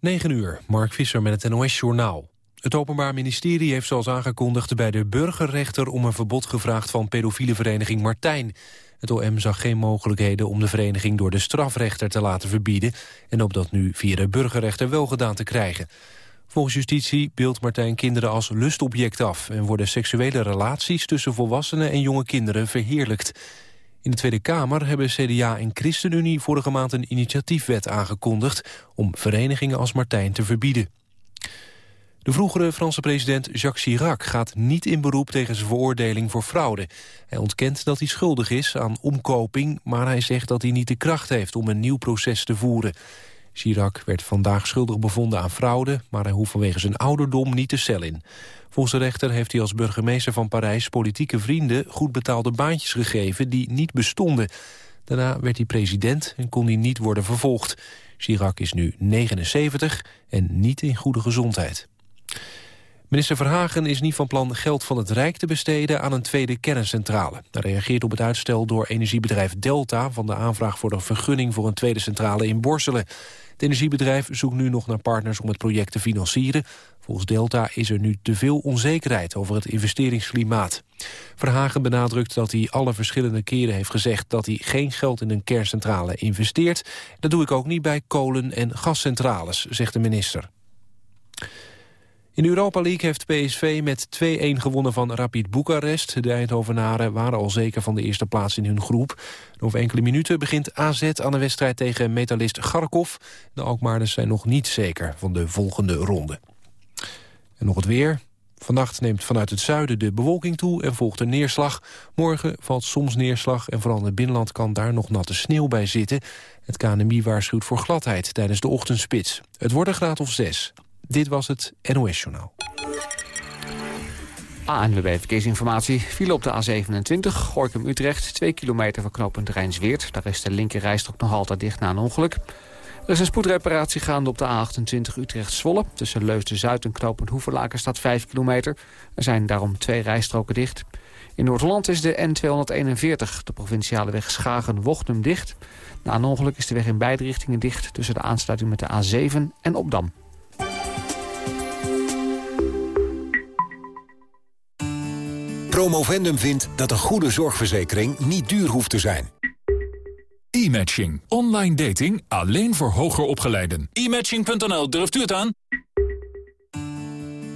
9 uur, Mark Visser met het NOS-journaal. Het Openbaar Ministerie heeft zoals aangekondigd bij de burgerrechter... om een verbod gevraagd van pedofiele vereniging Martijn. Het OM zag geen mogelijkheden om de vereniging door de strafrechter te laten verbieden... en op dat nu via de burgerrechter wel gedaan te krijgen. Volgens justitie beeldt Martijn kinderen als lustobject af... en worden seksuele relaties tussen volwassenen en jonge kinderen verheerlijkt. In de Tweede Kamer hebben CDA en ChristenUnie vorige maand een initiatiefwet aangekondigd om verenigingen als Martijn te verbieden. De vroegere Franse president Jacques Chirac gaat niet in beroep tegen zijn veroordeling voor fraude. Hij ontkent dat hij schuldig is aan omkoping, maar hij zegt dat hij niet de kracht heeft om een nieuw proces te voeren. Chirac werd vandaag schuldig bevonden aan fraude, maar hij hoeft vanwege zijn ouderdom niet de cel in. Volgens de rechter heeft hij als burgemeester van Parijs politieke vrienden goed betaalde baantjes gegeven die niet bestonden. Daarna werd hij president en kon hij niet worden vervolgd. Chirac is nu 79 en niet in goede gezondheid. Minister Verhagen is niet van plan geld van het Rijk te besteden aan een tweede kerncentrale. Hij reageert op het uitstel door energiebedrijf Delta van de aanvraag voor de vergunning voor een tweede centrale in Borselen. Het energiebedrijf zoekt nu nog naar partners om het project te financieren. Volgens Delta is er nu te veel onzekerheid over het investeringsklimaat. Verhagen benadrukt dat hij alle verschillende keren heeft gezegd... dat hij geen geld in een kerncentrale investeert. Dat doe ik ook niet bij kolen- en gascentrales, zegt de minister. In de Europa League heeft PSV met 2-1 gewonnen van Rapid Boekarest. De Eindhovenaren waren al zeker van de eerste plaats in hun groep. over enkele minuten begint AZ aan de wedstrijd tegen metalist Garkov. De Alkmaarders zijn nog niet zeker van de volgende ronde. En nog het weer. Vannacht neemt vanuit het zuiden de bewolking toe en volgt er neerslag. Morgen valt soms neerslag en vooral in het binnenland kan daar nog natte sneeuw bij zitten. Het KNMI waarschuwt voor gladheid tijdens de ochtendspits. Het wordt een graad of 6. Dit was het NOS Journaal. ANWB Verkeersinformatie. File op de A27, Gorkum-Utrecht. 2 kilometer van knooppunt Rijnsweert. Daar is de linker rijstrook nog altijd dicht na een ongeluk. Er is een spoedreparatie gaande op de A28 Utrecht-Zwolle. Tussen Leusden-Zuid en knooppunt Hoeverlaken staat 5 kilometer. Er zijn daarom twee rijstroken dicht. In Noord-Holland is de N241, de provinciale weg Schagen-Wochtum, dicht. Na een ongeluk is de weg in beide richtingen dicht... tussen de aansluiting met de A7 en Opdam. Promovendum vindt dat een goede zorgverzekering niet duur hoeft te zijn. E-matching. Online dating alleen voor hoger opgeleiden. E-matching.nl, durft u het aan?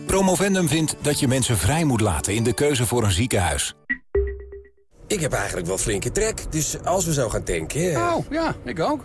Promovendum vindt dat je mensen vrij moet laten in de keuze voor een ziekenhuis. Ik heb eigenlijk wel flinke trek, dus als we zo gaan tanken... Oh, ja, ik ook.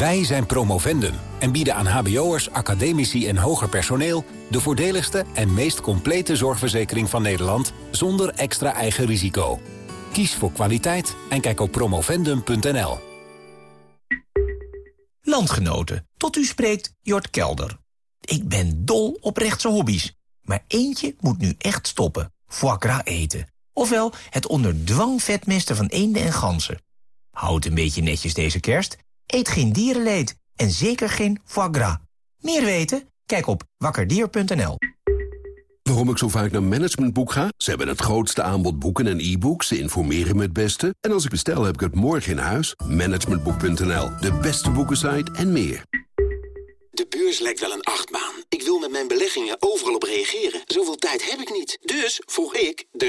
Wij zijn Promovendum en bieden aan hbo'ers, academici en hoger personeel... de voordeligste en meest complete zorgverzekering van Nederland... zonder extra eigen risico. Kies voor kwaliteit en kijk op promovendum.nl. Landgenoten, tot u spreekt Jort Kelder. Ik ben dol op rechtse hobby's, maar eentje moet nu echt stoppen. Foie eten. Ofwel het onder dwang vetmesten van eenden en ganzen. Houd een beetje netjes deze kerst Eet geen dierenleed en zeker geen foie gras. Meer weten? Kijk op wakkerdier.nl. Waarom ik zo vaak naar Managementboek ga? Ze hebben het grootste aanbod boeken en e-books. Ze informeren me het beste. En als ik bestel, heb ik het morgen in huis. Managementboek.nl, de beste boekensite en meer. De beurs lijkt wel een achtbaan. Ik wil met mijn beleggingen overal op reageren. Zoveel tijd heb ik niet. Dus vroeg ik de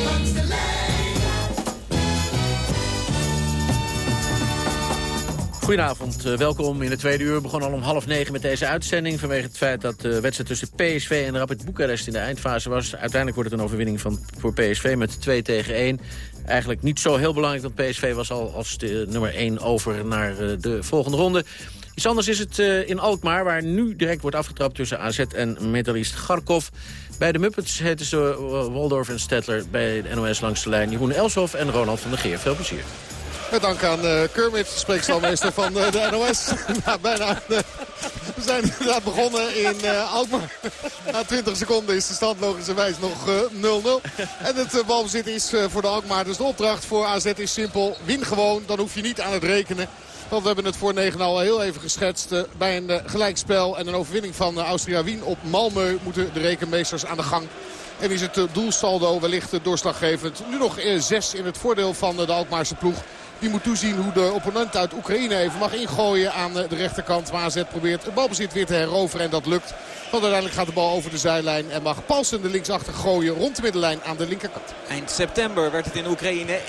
Goedenavond, uh, welkom in de tweede uur. We begonnen al om half negen met deze uitzending... vanwege het feit dat de wedstrijd tussen PSV en Rapid Boekarest in de eindfase was. Uiteindelijk wordt het een overwinning van, voor PSV met 2 tegen 1. Eigenlijk niet zo heel belangrijk, want PSV was al als nummer 1 over naar uh, de volgende ronde. Iets anders is het in Alkmaar, waar nu direct wordt afgetrapt tussen AZ en metalist Garkov. Bij de Muppets heten ze Waldorf en Stedtler bij de NOS langs de lijn. Jeroen Elshoff en Ronald van der Geer. Veel plezier. Met dank aan uh, Kermit, spreekstalmeester van uh, de NOS. bijna, uh, we zijn inderdaad begonnen in Alkmaar. Na 20 seconden is de stand logischerwijs nog 0-0. en het balbezit is voor de Alkmaar. Dus de opdracht voor AZ is simpel. Win gewoon, dan hoef je niet aan het rekenen. Want we hebben het voor 9 al heel even geschetst. bij een gelijkspel en een overwinning van Austria Wien op Malmö moeten de rekenmeesters aan de gang. En is het doelsaldo wellicht doorslaggevend. Nu nog 6 in het voordeel van de Alkmaarse ploeg. Die moet toezien hoe de opponent uit Oekraïne even mag ingooien aan de rechterkant. Waar AZ probeert het balbezit weer te heroveren en dat lukt. Want uiteindelijk gaat de bal over de zijlijn en mag Paulsen de linksachter gooien rond de middenlijn aan de linkerkant. Eind september werd het in Oekraïne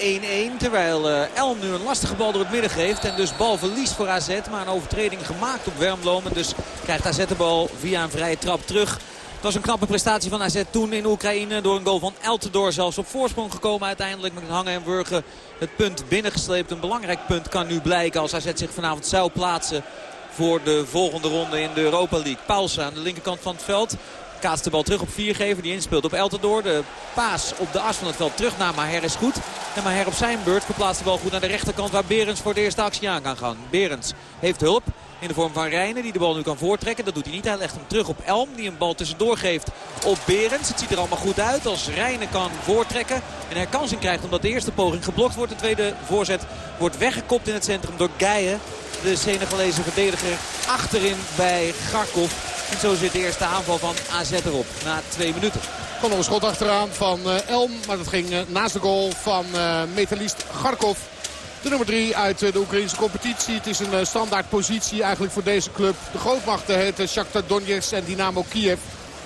1-1. Terwijl uh, Elm nu een lastige bal door het midden geeft. En dus balverlies voor AZ. Maar een overtreding gemaakt op Wermloom. En dus krijgt AZ de bal via een vrije trap terug. Het was een knappe prestatie van AZ toen in Oekraïne. Door een goal van Eltendoor zelfs op voorsprong gekomen. Uiteindelijk met hangen en wurgen het punt binnengesleept. Een belangrijk punt kan nu blijken als AZ zich vanavond zou plaatsen voor de volgende ronde in de Europa League. Paulsen aan de linkerkant van het veld. Kaatst de bal terug op Viergever. Die inspeelt op Eltendoor. De paas op de as van het veld terug naar Maher is goed. En Maher op zijn beurt verplaatst de bal goed naar de rechterkant. Waar Berends voor de eerste actie aan kan gaan. Berends heeft hulp. In de vorm van Rijnen die de bal nu kan voortrekken. Dat doet hij niet. Hij legt hem terug op Elm. Die een bal tussendoor geeft op Berends. Het ziet er allemaal goed uit als Rijnen kan voortrekken. En herkansing krijgt omdat de eerste poging geblokt wordt. De tweede voorzet wordt weggekopt in het centrum door Geijen. De Senegalese verdediger achterin bij Garkov. En zo zit de eerste aanval van AZ erop na twee minuten. Kon nog een schot achteraan van uh, Elm. Maar dat ging uh, naast de goal van uh, metalist Garkov. De nummer 3 uit de Oekraïnse competitie. Het is een standaard positie eigenlijk voor deze club. De grootmachten heten Shakhtar Donetsk en Dynamo Kiev.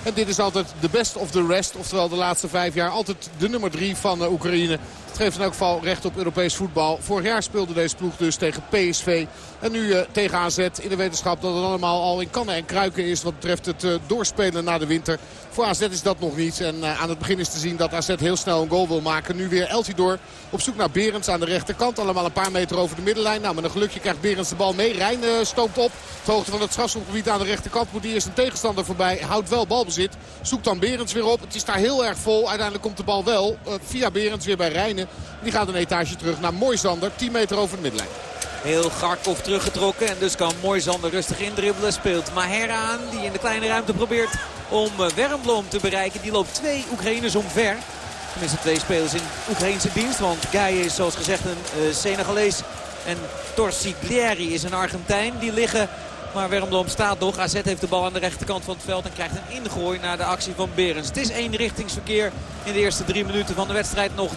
En dit is altijd de best of the rest. Oftewel de laatste vijf jaar altijd de nummer 3 van Oekraïne. Het geeft in elk geval recht op Europees voetbal. Vorig jaar speelde deze ploeg dus tegen PSV. En nu uh, tegen AZ in de wetenschap dat het allemaal al in kannen en kruiken is. Wat betreft het uh, doorspelen na de winter. Voor AZ is dat nog niet. En uh, aan het begin is te zien dat AZ heel snel een goal wil maken. Nu weer Eltidoor op zoek naar Berends aan de rechterkant. Allemaal een paar meter over de middenlijn. Nou, met een gelukje krijgt Berends de bal mee. Rijn stoomt op. De hoogte van het strafschopgebied aan de rechterkant moet hij eerst een tegenstander voorbij. Houdt wel balbezit. Zoekt dan Berends weer op. Het is daar heel erg vol. Uiteindelijk komt de bal wel via Berends weer bij Rijnen. Die gaat een etage terug naar Moisander. 10 meter over de middenlijn. Heel Garkov teruggetrokken en dus kan Moisander rustig indribbelen. Speelt Maher aan die in de kleine ruimte probeert om Wermbloom te bereiken. Die loopt twee Oekraïners omver. Tenminste twee spelers in Oekraïnse dienst. Want Guy is zoals gezegd een uh, Senegalees. En Torsiglieri is een Argentijn. Die liggen maar Wermdom staat nog. AZ heeft de bal aan de rechterkant van het veld en krijgt een ingooi naar de actie van Berens. Het is eenrichtingsverkeer in de eerste drie minuten van de wedstrijd. Nog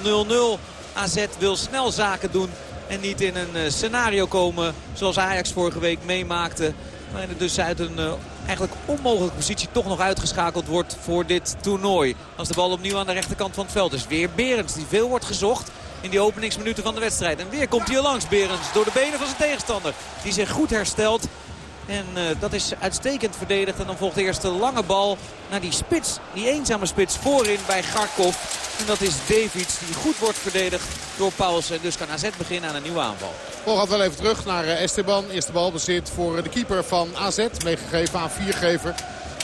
0-0. AZ wil snel zaken doen en niet in een scenario komen zoals Ajax vorige week meemaakte. Maar dus uit een uh, eigenlijk onmogelijke positie toch nog uitgeschakeld wordt voor dit toernooi. Als de bal opnieuw aan de rechterkant van het veld is. Weer Berends die veel wordt gezocht in die openingsminuten van de wedstrijd. En weer komt hij langs Berends door de benen van zijn tegenstander. Die zich goed herstelt. En uh, dat is uitstekend verdedigd. En dan volgt de eerste lange bal naar die spits. Die eenzame spits voorin bij Garkov. En dat is Davids die goed wordt verdedigd door Paulsen. En dus kan AZ beginnen aan een nieuwe aanval. Bal gaat wel even terug naar uh, Esteban. Eerste bal bezit voor de keeper van AZ. Meegegeven aan viergever.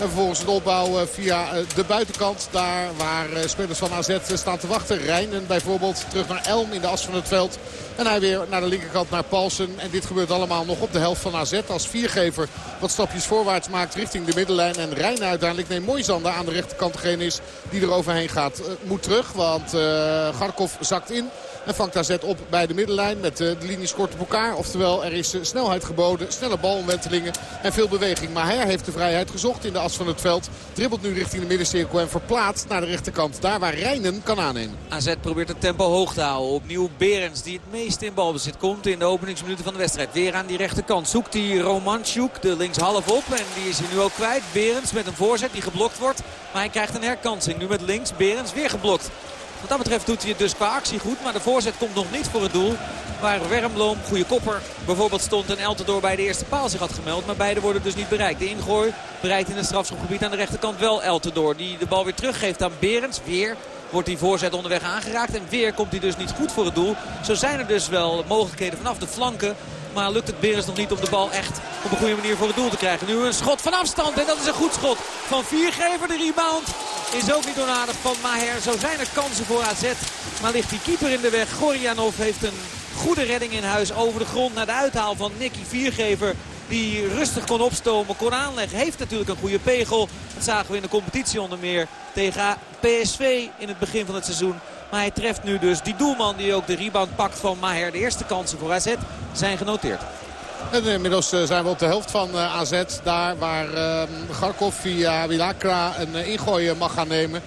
En vervolgens het opbouw via de buitenkant. Daar waar spelers van AZ staan te wachten. Rijnen bijvoorbeeld terug naar Elm in de as van het veld. En hij weer naar de linkerkant naar Paulsen. En dit gebeurt allemaal nog op de helft van AZ. Als viergever wat stapjes voorwaarts maakt richting de middenlijn. En Rijnen uiteindelijk neemt Moisander aan de rechterkant degene is die er overheen gaat. Moet terug, want Garkov zakt in. En vangt AZ op bij de middenlijn met de linies kort op elkaar. Oftewel, er is snelheid geboden, snelle balomwentelingen en veel beweging. Maar hij heeft de vrijheid gezocht in de as van het veld. Dribbelt nu richting de middencirkel en verplaatst naar de rechterkant. Daar waar Rijnen kan aannemen. AZ probeert het tempo hoog te houden. Opnieuw Berens die het meest in balbezit komt in de openingsminuten van de wedstrijd. Weer aan die rechterkant zoekt hij Romanchuk de linkshalf op. En die is hij nu ook kwijt. Berens met een voorzet die geblokt wordt. Maar hij krijgt een herkansing. Nu met links. Berens weer geblokt Wat dat betreft doet hij het dus qua actie goed. Maar de voorzet komt nog niet voor het doel. Waar Wermloom, goede kopper, bijvoorbeeld stond en Eltendoor bij de eerste paal zich had gemeld. Maar beide worden dus niet bereikt. De ingooi bereikt in het strafschopgebied aan de rechterkant wel Eltendoor. Die de bal weer teruggeeft aan Berends. Weer wordt die voorzet onderweg aangeraakt. En weer komt hij dus niet goed voor het doel. Zo zijn er dus wel mogelijkheden vanaf de flanken. Maar lukt het Berens nog niet om de bal echt op een goede manier voor het doel te krijgen. Nu een schot van afstand en dat is een goed schot van Viergever. De rebound is ook niet onaardig van Maher. Zo zijn er kansen voor AZ. Maar ligt die keeper in de weg. Gorjanov heeft een goede redding in huis over de grond naar de uithaal van Nicky Viergever. Die rustig kon opstomen, kon aanleggen. Heeft natuurlijk een goede pegel. Dat zagen we in de competitie onder meer tegen PSV in het begin van het seizoen. Maar hij treft nu dus die doelman die ook de rebound pakt van Maher. De eerste kansen voor AZ zijn genoteerd. En inmiddels eh, zijn we op de helft van eh, AZ. Daar waar Garkov via Wilakra een ingooi mag gaan nemen.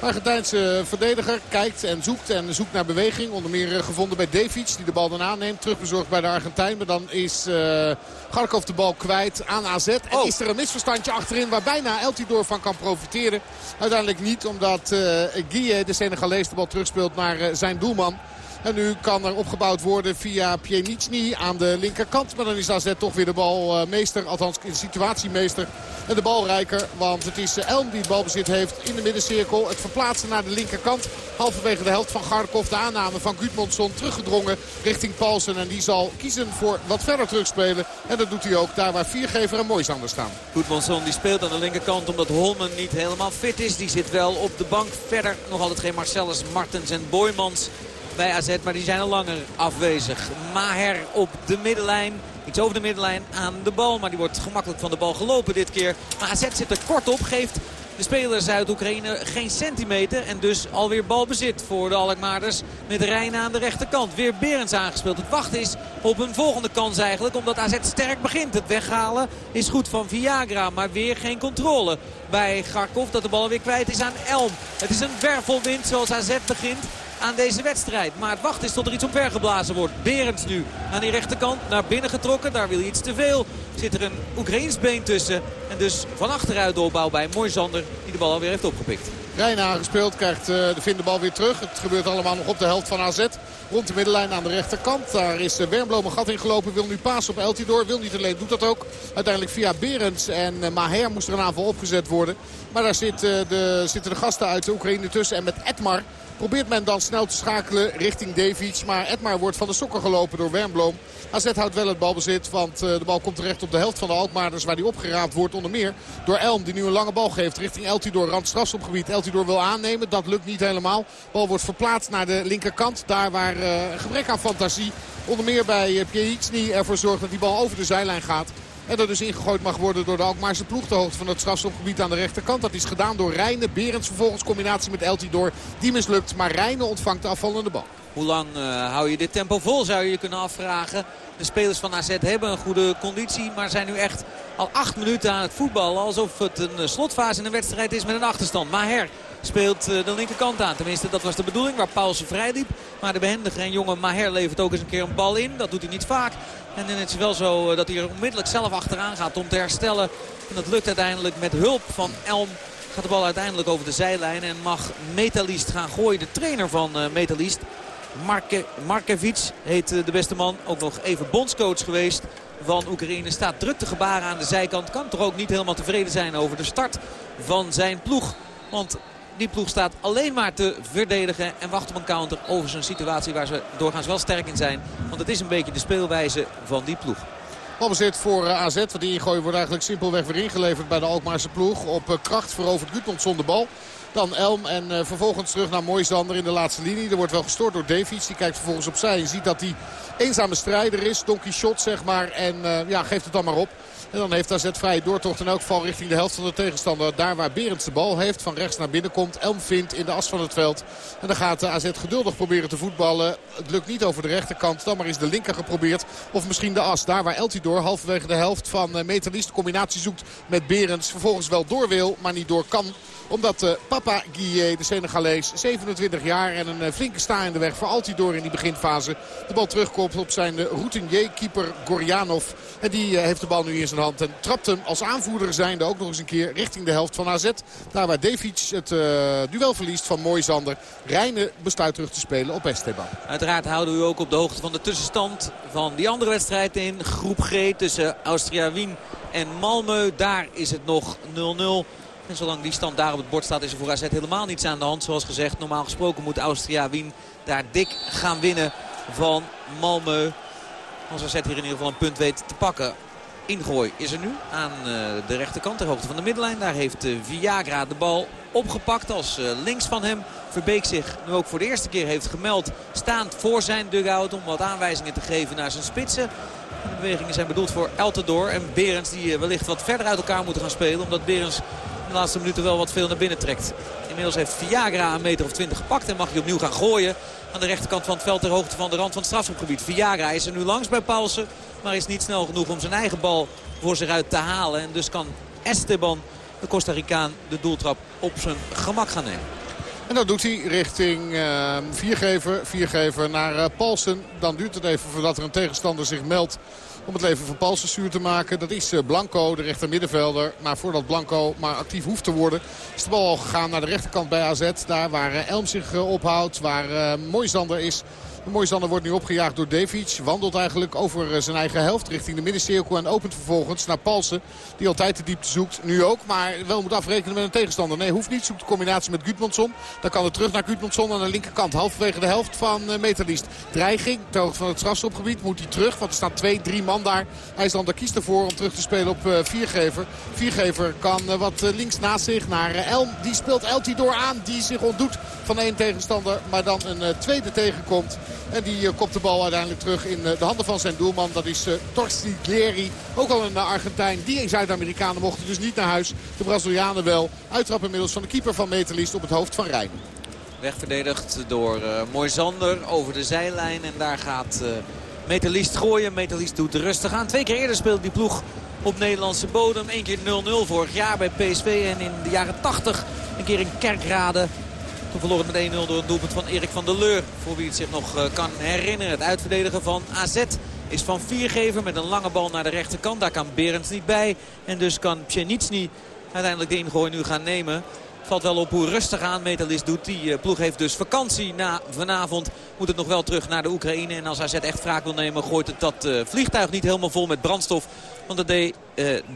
Argentijnse verdediger kijkt en zoekt en zoekt naar beweging. Onder meer gevonden bij Davic die de bal dan aanneemt. Terugbezorgd bij de Argentijn. Maar dan is uh, Garkov de bal kwijt aan AZ. En oh. is er een misverstandje achterin waar bijna Eltidoor van kan profiteren. Uiteindelijk niet omdat uh, Guille, de Senegalees, de bal terugspeelt naar uh, zijn doelman. En nu kan er opgebouwd worden via Pjeniczny aan de linkerkant. Maar dan is AZ toch weer de balmeester. Althans de situatiemeester. En de balrijker. Want het is Elm die het balbezit heeft in de middencirkel. Het verplaatsen naar de linkerkant. Halverwege de helft van Garkov. De aanname van Gudmundsson teruggedrongen richting Paulsen. En die zal kiezen voor wat verder terugspelen. En dat doet hij ook daar waar Viergever en Mooisander staan. Gudmundsson die speelt aan de linkerkant omdat Holmen niet helemaal fit is. Die zit wel op de bank. Verder nog altijd geen Marcellus, Martens en Boymans bij AZ. Maar die zijn al langer afwezig. Maher op de middenlijn. Iets over de middenlijn aan de bal. Maar die wordt gemakkelijk van de bal gelopen dit keer. Maar AZ zit er kort op. Geeft de spelers uit Oekraïne geen centimeter. En dus alweer balbezit voor de Alkmaarders. Met Rijn aan de rechterkant. Weer Berends aangespeeld. Het wachten is op een volgende kans eigenlijk. Omdat AZ sterk begint. Het weghalen is goed van Viagra. Maar weer geen controle bij Garkov. Dat de bal weer kwijt is aan Elm. Het is een wervelwind zoals AZ begint aan deze wedstrijd. Maar het wacht is tot er iets omvergeblazen wordt. Berends nu aan die rechterkant naar binnen getrokken. Daar wil hij iets te veel. Zit er een Oekraïns been tussen. En dus van achteruit doorbouw bij Moisander die de bal alweer heeft opgepikt. Rijn aangespeeld, krijgt uh, de Vin de bal weer terug. Het gebeurt allemaal nog op de helft van AZ. Rond de middenlijn aan de rechterkant. Daar is uh, Wernbloem een gat ingelopen. Wil nu paas op Eltidoor. Wil niet alleen, doet dat ook. Uiteindelijk via Berends en uh, Maher moest er een aanval opgezet worden. Maar daar zit, de, zitten de gasten uit de Oekraïne tussen. En met Edmar Probeert men dan snel te schakelen richting Davids. Maar Edmar wordt van de sokken gelopen door Wernbloem. AZ houdt wel het balbezit. Want de bal komt terecht op de helft van de Alkmaarders. Waar die opgeraapt wordt onder meer door Elm. Die nu een lange bal geeft richting Eltidoor. Rand strafschopgebied. Eltidoor wil aannemen. Dat lukt niet helemaal. Bal wordt verplaatst naar de linkerkant. Daar waar uh, gebrek aan fantasie. Onder meer bij uh, Pjeitzny ervoor zorgt dat die bal over de zijlijn gaat. En dat dus ingegooid mag worden door de Alkmaarse ploeg. De hoogte van het strafstopgebied aan de rechterkant. Dat is gedaan door Rijnen. Berends vervolgens combinatie met Eltidoor. Die mislukt. Maar Rijnen ontvangt de afvallende bal. Hoe lang uh, hou je dit tempo vol zou je je kunnen afvragen. De spelers van AZ hebben een goede conditie. Maar zijn nu echt al acht minuten aan het voetballen. Alsof het een slotfase in een wedstrijd is met een achterstand. Maher speelt de linkerkant aan. Tenminste, dat was de bedoeling waar Paulsen vrij liep. Maar de behendige en jonge Maher levert ook eens een keer een bal in. Dat doet hij niet vaak. En het is wel zo dat hij er onmiddellijk zelf achteraan gaat om te herstellen. En dat lukt uiteindelijk met hulp van Elm. Gaat de bal uiteindelijk over de zijlijn en mag Metalist gaan gooien. De trainer van uh, Metalist, Marke, Markevic, heet de beste man. Ook nog even bondscoach geweest van Oekraïne. Staat druk te gebaren aan de zijkant. Kan toch ook niet helemaal tevreden zijn over de start van zijn ploeg. Want die ploeg staat alleen maar te verdedigen en wacht op een counter over zo'n situatie waar ze doorgaans wel sterk in zijn. Want het is een beetje de speelwijze van die ploeg. Balbezit voor eh, AZ. Want die ingooi wordt eigenlijk simpelweg weer ingeleverd bij de Alkmaarse ploeg. Op eh, kracht veroverd Gutmond zonder bal. Dan Elm en uh, vervolgens terug naar Moisander in de laatste linie. Er wordt wel gestoord door Davies. Die kijkt vervolgens opzij en ziet dat hij eenzame strijder is. Donkey shot zeg maar. En ja, geeft het dan maar op. En dan heeft AZ vrije doortocht in elk geval richting de helft van de tegenstander. Daar waar Berends de bal heeft, van rechts naar binnen komt. Elm vindt in de as van het veld. En dan gaat de AZ geduldig proberen te voetballen. Het lukt niet over de rechterkant. Dan maar is de linker geprobeerd. Of misschien de as. Daar waar Eltidoor halverwege de helft van Metalist de combinatie zoekt met Berends. Vervolgens wel door wil, maar niet door kan Omdat uh, Papa Guillet, de Senegalees, 27 jaar en een flinke sta in de weg voor Altidoor in die beginfase. De bal terugkomt op zijn routinier-keeper Gorjanov. En die heeft de bal nu in zijn hand en trapt hem als aanvoerder zijnde ook nog eens een keer richting de helft van AZ. Daar waar Davic het duel verliest van Moisander. Rijnen besluit terug te spelen op Esteban. Uiteraard houden we u ook op de hoogte van de tussenstand van die andere wedstrijd in groep G tussen Austria Wien en Malmö. Daar is het nog 0-0. En zolang die stand daar op het bord staat is er voor AZ helemaal niets aan de hand. Zoals gezegd, normaal gesproken moet Austria Wien daar dik gaan winnen van Malmö. Als AZ hier in ieder geval een punt weet te pakken. Ingooi is er nu aan eh, de rechterkant ter hoogte van de middenlijn. Daar heeft eh, Viagra de bal opgepakt als eh, links van hem. Verbeek zich nu ook voor de eerste keer heeft gemeld. Staand voor zijn dugout om wat aanwijzingen te geven naar zijn spitsen. De bewegingen zijn bedoeld voor Eltendoor en Berens die wellicht wat verder uit elkaar moeten gaan spelen. Omdat Berens de laatste minuten wel wat veel naar binnen trekt. Inmiddels heeft Viagra een meter of 20 gepakt en mag hij opnieuw gaan gooien. Aan de rechterkant van het veld ter hoogte van de rand van het strafschopgebied. Viagra is er nu langs bij Paulsen. Maar is niet snel genoeg om zijn eigen bal voor zich uit te halen. En dus kan Esteban, de Costa Ricaan, de doeltrap op zijn gemak gaan nemen. En dat doet hij richting uh, viergever, viergever naar uh, Paulsen. Dan duurt het even voordat er een tegenstander zich meldt om het leven van Paulsen zuur te maken. Dat is uh, Blanco, de rechter middenvelder. Maar voordat Blanco maar actief hoeft te worden... is de bal al gegaan naar de rechterkant bij AZ. Daar waar Elm zich ophoudt, waar Moisander is... Moisander wordt nu opgejaagd door Davic. Wandelt eigenlijk over eh, zijn eigen helft richting de middencirkel. En opent vervolgens naar Palsen. Die altijd de diepte zoekt. Nu ook. Maar wel moet afrekenen met een tegenstander. Nee, hoeft niet. Zoekt de combinatie met Gudmundsson. Dan kan het terug naar Gudmundsson aan de linkerkant. Halverwege de helft van uh, Metalist. Dreiging. Ter van het strafstopgebied moet hij terug. Want er staan twee, drie man daar. IJslander kiest ervoor om terug te spelen op uh, Viergever. Viergever kan wat links naast zich naar Elm. Die speelt Elti door aan. Die zich ontdoet van één tegenstander. Maar dan een tweede tegenkomt. En die eh, kopt de bal uiteindelijk terug in eh, de handen van zijn doelman. Dat is uh, Torsti Gleri. Ook al een Argentijn. Die Zuid-Amerikanen mochten dus niet naar huis. De Brazilianen wel. Uittrap inmiddels van de keeper van Metalist op het hoofd van Rijn. Wegverdedigd door uh, Moisander over de zijlijn. En daar gaat uh, Metalist gooien. Metalist doet rustig aan. Twee keer eerder speelde die ploeg op Nederlandse bodem. Eén keer 0-0 vorig jaar bij PSV. En in de jaren 80 een keer in Kerkrade toen verloor met 1-0 door een doelpunt van Erik van der Leur. Voor wie het zich nog eh, kan herinneren. Het uitverdedigen van AZ is van viergever met een lange bal naar de rechterkant. Daar kan Berends niet bij. En dus kan Pjaniczny uiteindelijk de ingooi nu gaan nemen. Valt wel op hoe rustig aan Metalist doet. Die uh, ploeg heeft dus vakantie na vanavond. Moet het nog wel terug naar de Oekraïne. En als AZ echt wraak wil nemen gooit het dat uh, vliegtuig niet helemaal vol met brandstof. Want dat deed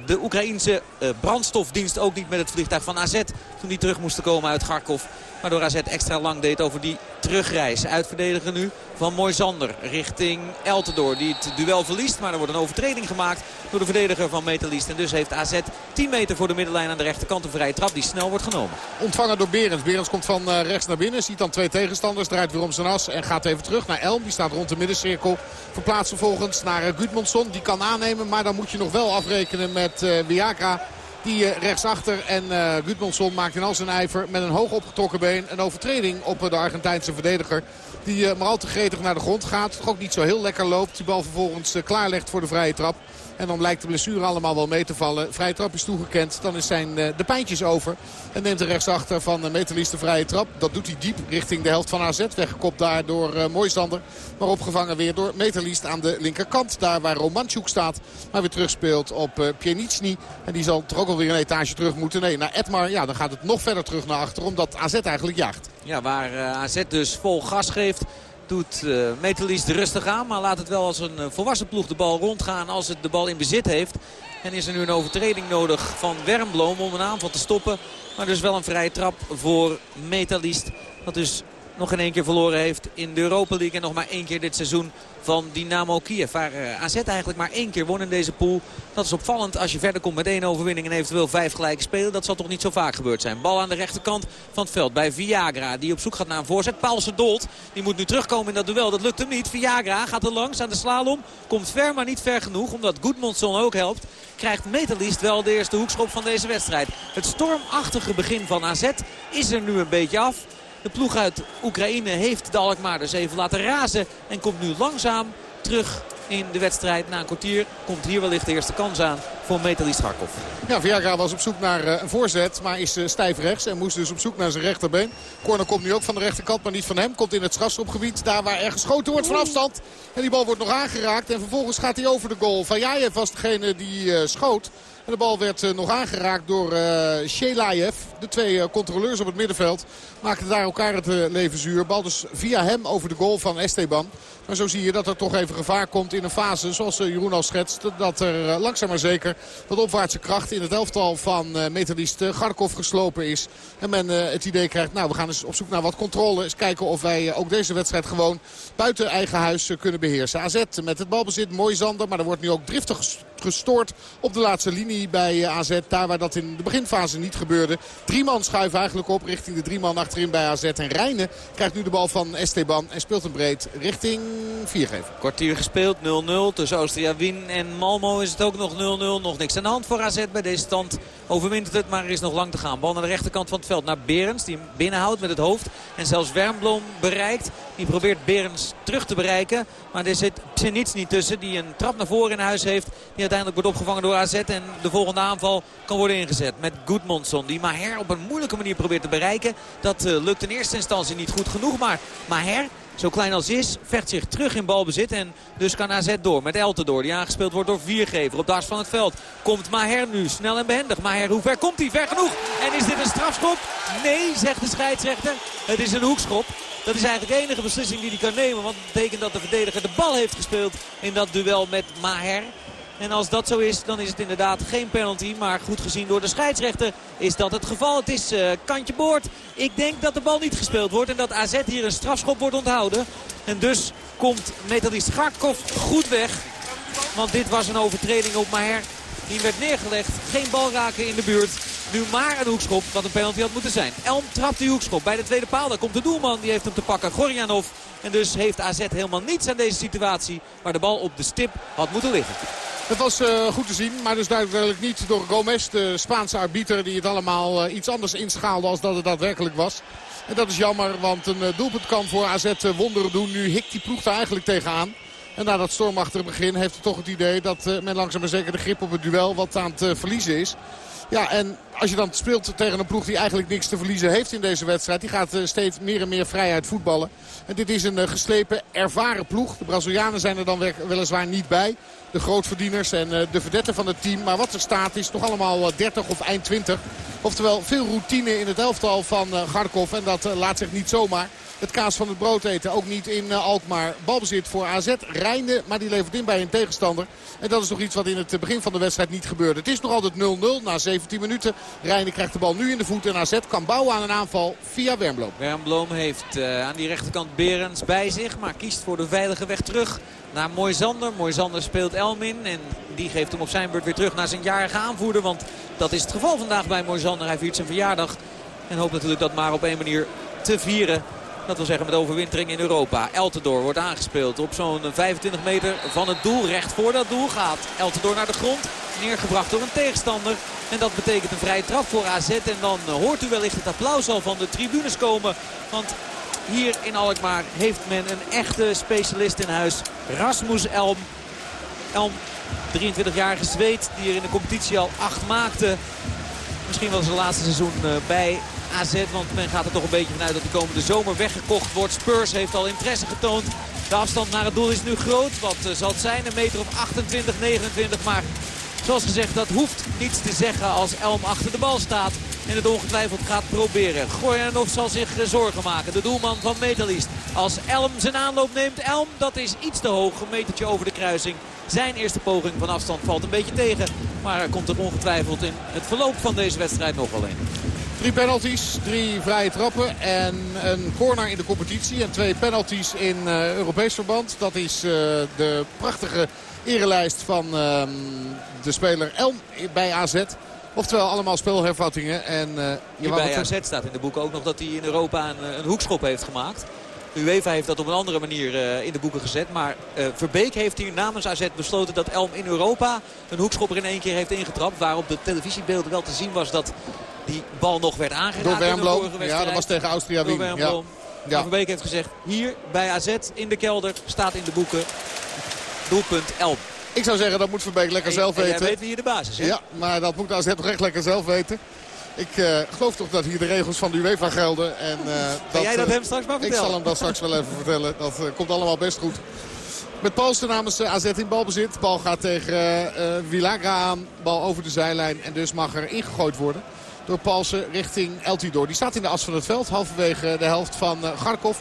de Oekraïense brandstofdienst ook niet met het vliegtuig van AZ. Toen die terug moesten komen uit Kharkov. Waardoor AZ extra lang deed over die terugreis. Uitverdedigen nu van Moisander richting Eltendoor. Die het duel verliest. Maar er wordt een overtreding gemaakt door de verdediger van Metalist. En dus heeft AZ 10 meter voor de middenlijn aan de rechterkant een vrije trap die snel wordt genomen. Ontvangen door Berends. Berends komt van uh, rechts naar binnen. Ziet dan twee tegenstanders. Draait weer om zijn as. En gaat even terug naar Elm. Die staat rond de middencirkel. Verplaatst vervolgens naar uh, Gudmundsson. Die kan aannemen. Maar dan moet je nog wel afrekenen met uh, Wiaka. Die uh, rechtsachter en uh, Gudmundsson maakt in al zijn ijver met een hoog opgetrokken been een overtreding op de Argentijnse verdediger. Die maar al te gretig naar de grond gaat. Toch ook niet zo heel lekker loopt. Die bal vervolgens klaarlegt voor de vrije trap. En dan lijkt de blessure allemaal wel mee te vallen. Vrije trap is toegekend. Dan is zijn uh, de pijntjes over. En neemt de rechtsachter van Metalist de vrije trap. Dat doet hij diep richting de helft van AZ. Weggekopt daar door uh, Moisander. Maar opgevangen weer door Metalist aan de linkerkant. Daar waar Romanchuk staat. Maar weer terugspeelt op uh, Pjaniczny. En die zal toch ook alweer een etage terug moeten. Nee, naar Edmar. Ja, dan gaat het nog verder terug naar achter. Omdat AZ eigenlijk jaagt. Ja, waar AZ dus vol gas geeft doet uh, rustig aan. Maar laat het wel als een uh, volwassen ploeg de bal rondgaan als het de bal in bezit heeft. En is er nu een overtreding nodig van Wermbloom om een aanval te stoppen. Maar dus wel een vrije trap voor Metalist. Dat dus nog in één keer verloren heeft in de Europa League. En nog maar één keer dit seizoen van Dynamo Kiev. Waar uh, AZ eigenlijk maar één keer won in deze pool. Dat is opvallend als je verder komt met één overwinning en eventueel vijf gelijke spelen. Dat zal toch niet zo vaak gebeurd zijn. Bal aan de rechterkant van het veld bij Viagra. Die op zoek gaat naar een voorzet. Paulsen dolt. Die moet nu terugkomen in dat duel. Dat lukt hem niet. Viagra gaat er langs aan de slalom. Komt ver maar niet ver genoeg. Omdat Goodmanson ook helpt. Krijgt Metalist wel de eerste hoekschop van deze wedstrijd. Het stormachtige begin van AZ is er nu een beetje af. De ploeg uit Oekraïne heeft de Alkmaar dus even laten razen. En komt nu langzaam terug in de wedstrijd. Na een kwartier komt hier wellicht de eerste kans aan voor Metalist Harkov. Ja, Viagra was op zoek naar een voorzet, maar is stijf rechts. En moest dus op zoek naar zijn rechterbeen. Corner komt nu ook van de rechterkant, maar niet van hem. Komt in het strafschopgebied, daar waar er geschoten wordt van afstand. En die bal wordt nog aangeraakt. En vervolgens gaat hij over de goal. Van Jajev was degene die schoot. En de bal werd eh, nog aangeraakt door uh, Shelaev. De twee uh, controleurs op het middenveld maakten daar elkaar het leven zuur. Bal dus via hem over de goal van Esteban. Maar zo zie je dat er toch even gevaar komt in een fase zoals Jeroen al schetst. Dat er langzaam maar zeker wat opwaartse kracht in het elftal van metalist Garkov geslopen is. En men het idee krijgt, nou we gaan eens op zoek naar wat controle. Eens kijken of wij ook deze wedstrijd gewoon buiten eigen huis kunnen beheersen. AZ met het balbezit, mooi Zander. Maar er wordt nu ook driftig gestoord op de laatste linie bij eh, AZ. Daar waar dat in de beginfase niet gebeurde. Drie man schuiven eigenlijk op richting de drie man achterin bij AZ. En Rijnen krijgt nu de bal van Esteban en speelt hem breed richting Viergever. Kwartier gespeeld, 0-0. Tussen Austria Wien en Malmo is het ook nog 0-0. Nog niks aan de hand voor AZ bij deze stand. Overwintert het, maar er is nog lang te gaan. Bal naar de rechterkant van het veld. Naar Berens, die hem binnenhoudt met het hoofd. En zelfs Wernbloem bereikt. Die probeert Berens terug te bereiken. Maar er zit niets niet tussen. Die een trap naar voren in huis heeft. Die uiteindelijk wordt opgevangen door AZ. En de volgende aanval kan worden ingezet met Goodmanson. Die Maher op een moeilijke manier probeert te bereiken. Dat uh, lukt in eerste instantie niet goed genoeg. Maar Maher zo klein als is, vecht zich terug in balbezit. En dus kan AZ door met Eltendoor. Die aangespeeld wordt door Viergever op das van het veld. Komt Maher nu snel en behendig. Maher, hoe ver komt hij? Ver genoeg. En is dit een strafschop? Nee, zegt de scheidsrechter. Het is een hoekschop. Dat is eigenlijk de enige beslissing die hij kan nemen. Want dat betekent dat de verdediger de bal heeft gespeeld in dat duel met Maher. En als dat zo is, dan is het inderdaad geen penalty. Maar goed gezien door de scheidsrechter is dat het geval. Het is uh, kantje boord. Ik denk dat de bal niet gespeeld wordt. En dat AZ hier een strafschop wordt onthouden. En dus komt metalist Garkov goed weg. Want dit was een overtreding op Maher. Die werd neergelegd. Geen bal raken in de buurt. Nu maar een hoekschop, wat een penalty had moeten zijn. Elm trapt die hoekschop bij de tweede paal. Daar komt de doelman, die heeft hem te pakken. Gorjanov. En dus heeft AZ helemaal niets aan deze situatie. Waar de bal op de stip had moeten liggen. Het was uh, goed te zien, maar dus duidelijk niet door Gomez, de Spaanse arbiter... die het allemaal uh, iets anders inschaalde als dat het daadwerkelijk was. En dat is jammer, want een uh, doelpunt kan voor AZ wonderen doen. Nu hikt die ploeg er eigenlijk tegenaan. En na dat stormachtige begin heeft hij toch het idee dat men langzaam maar zeker de grip op het duel wat aan het verliezen is. Ja, en als je dan speelt tegen een ploeg die eigenlijk niks te verliezen heeft in deze wedstrijd. Die gaat steeds meer en meer vrijheid voetballen. En dit is een geslepen, ervaren ploeg. De Brazilianen zijn er dan weliswaar niet bij de grootverdieners en eh, de verdetten van het team. Maar wat er staat is toch allemaal 30 eh, of eind 20. Oftewel veel routine in het elftal van eh, Garkov. En dat laat zich niet zomaar het kaas van het brood eten. Ook niet in Alkmaar. Balbezit voor AZ. Reinde, maar die levert in bij een tegenstander. En dat is nog iets wat in het begin van de wedstrijd niet gebeurde. Het is nog altijd 0-0 na 17 minuten. Reinde krijgt de bal nu in de voet. En AZ kan bouwen aan een aanval via Wernbloem. Wernbloem heeft aan die rechterkant Berens bij zich. Maar kiest voor de veilige weg terug naar Moisander. Moisander speelt Elmin en die geeft hem op zijn beurt weer terug naar zijn jarige aanvoerder. Want dat is het geval vandaag bij Moisander. Hij viert zijn verjaardag en hoopt natuurlijk dat maar op één manier te vieren. Dat wil zeggen met overwintering in Europa. Eltendoor wordt aangespeeld op zo'n 25 meter van het doel. Recht voor dat doel gaat Eltendoor naar de grond. Neergebracht door een tegenstander. En dat betekent een vrije trap voor AZ. En dan hoort u wellicht het applaus al van de tribunes komen. Want hier in Alkmaar heeft men een echte specialist in huis. Rasmus Elm. Elm, 23-jarige Zweed, die er in de competitie al acht maakte. Misschien wel zijn laatste seizoen eh, bij AZ. Want men gaat er toch een beetje vanuit dat de komende zomer weggekocht wordt. Spurs heeft al interesse getoond. De afstand naar het doel is nu groot. Wat eh, zal het zijn? Een meter of 28, 29. Maar zoals gezegd, dat hoeft niets te zeggen als Elm achter de bal staat. En het ongetwijfeld gaat proberen. Goyanov zal zich eh, zorgen maken. De doelman van Metalist. Als Elm zijn aanloop neemt. Elm, dat is iets te hoog. Een metertje over de kruising. Zijn eerste poging van afstand valt een beetje tegen. Maar er komt er ongetwijfeld in het verloop van deze wedstrijd nog wel in. Drie penalties, drie vrije trappen en een corner in de competitie. En twee penalties in uh, Europees verband. Dat is uh, de prachtige erelijst van uh, de speler Elm bij AZ. Oftewel allemaal speelhervattingen. En, uh, je bij AZ staat in de boeken ook nog dat hij in Europa een, eh, een hoekschop heeft gemaakt. UEFA heeft dat op een andere manier uh, in de boeken gezet. Maar uh, Verbeek heeft hier namens AZ besloten dat Elm in Europa een hoekschop er in één keer heeft ingetrapt. Waarop de televisiebeelden wel te zien was dat die bal nog werd aangeraakt. Door Wernbloem. Ja, dat was tegen Austria Wien. Ja. Ja. Verbeek heeft gezegd hier bij AZ in de kelder staat in de boeken doelpunt Elm. Ik zou zeggen, dat moet Verbeek lekker zelf en weten. weet wie hier de basis is. Ja, maar dat moet AZ toch echt lekker zelf weten. Ik uh, geloof toch dat hier de regels van de UEFA gelden. En, uh, dat, jij dat hem straks maar vertellen? Ik zal hem dat straks wel even vertellen. Dat uh, komt allemaal best goed. Met Paulsen namens AZ in balbezit. Bal gaat tegen Wilagra aan. Bal over de zijlijn. En dus mag er ingegooid worden. Door Paulsen richting Eltidoor. Die staat in de as van het veld. Halverwege de helft van uh, Garkov.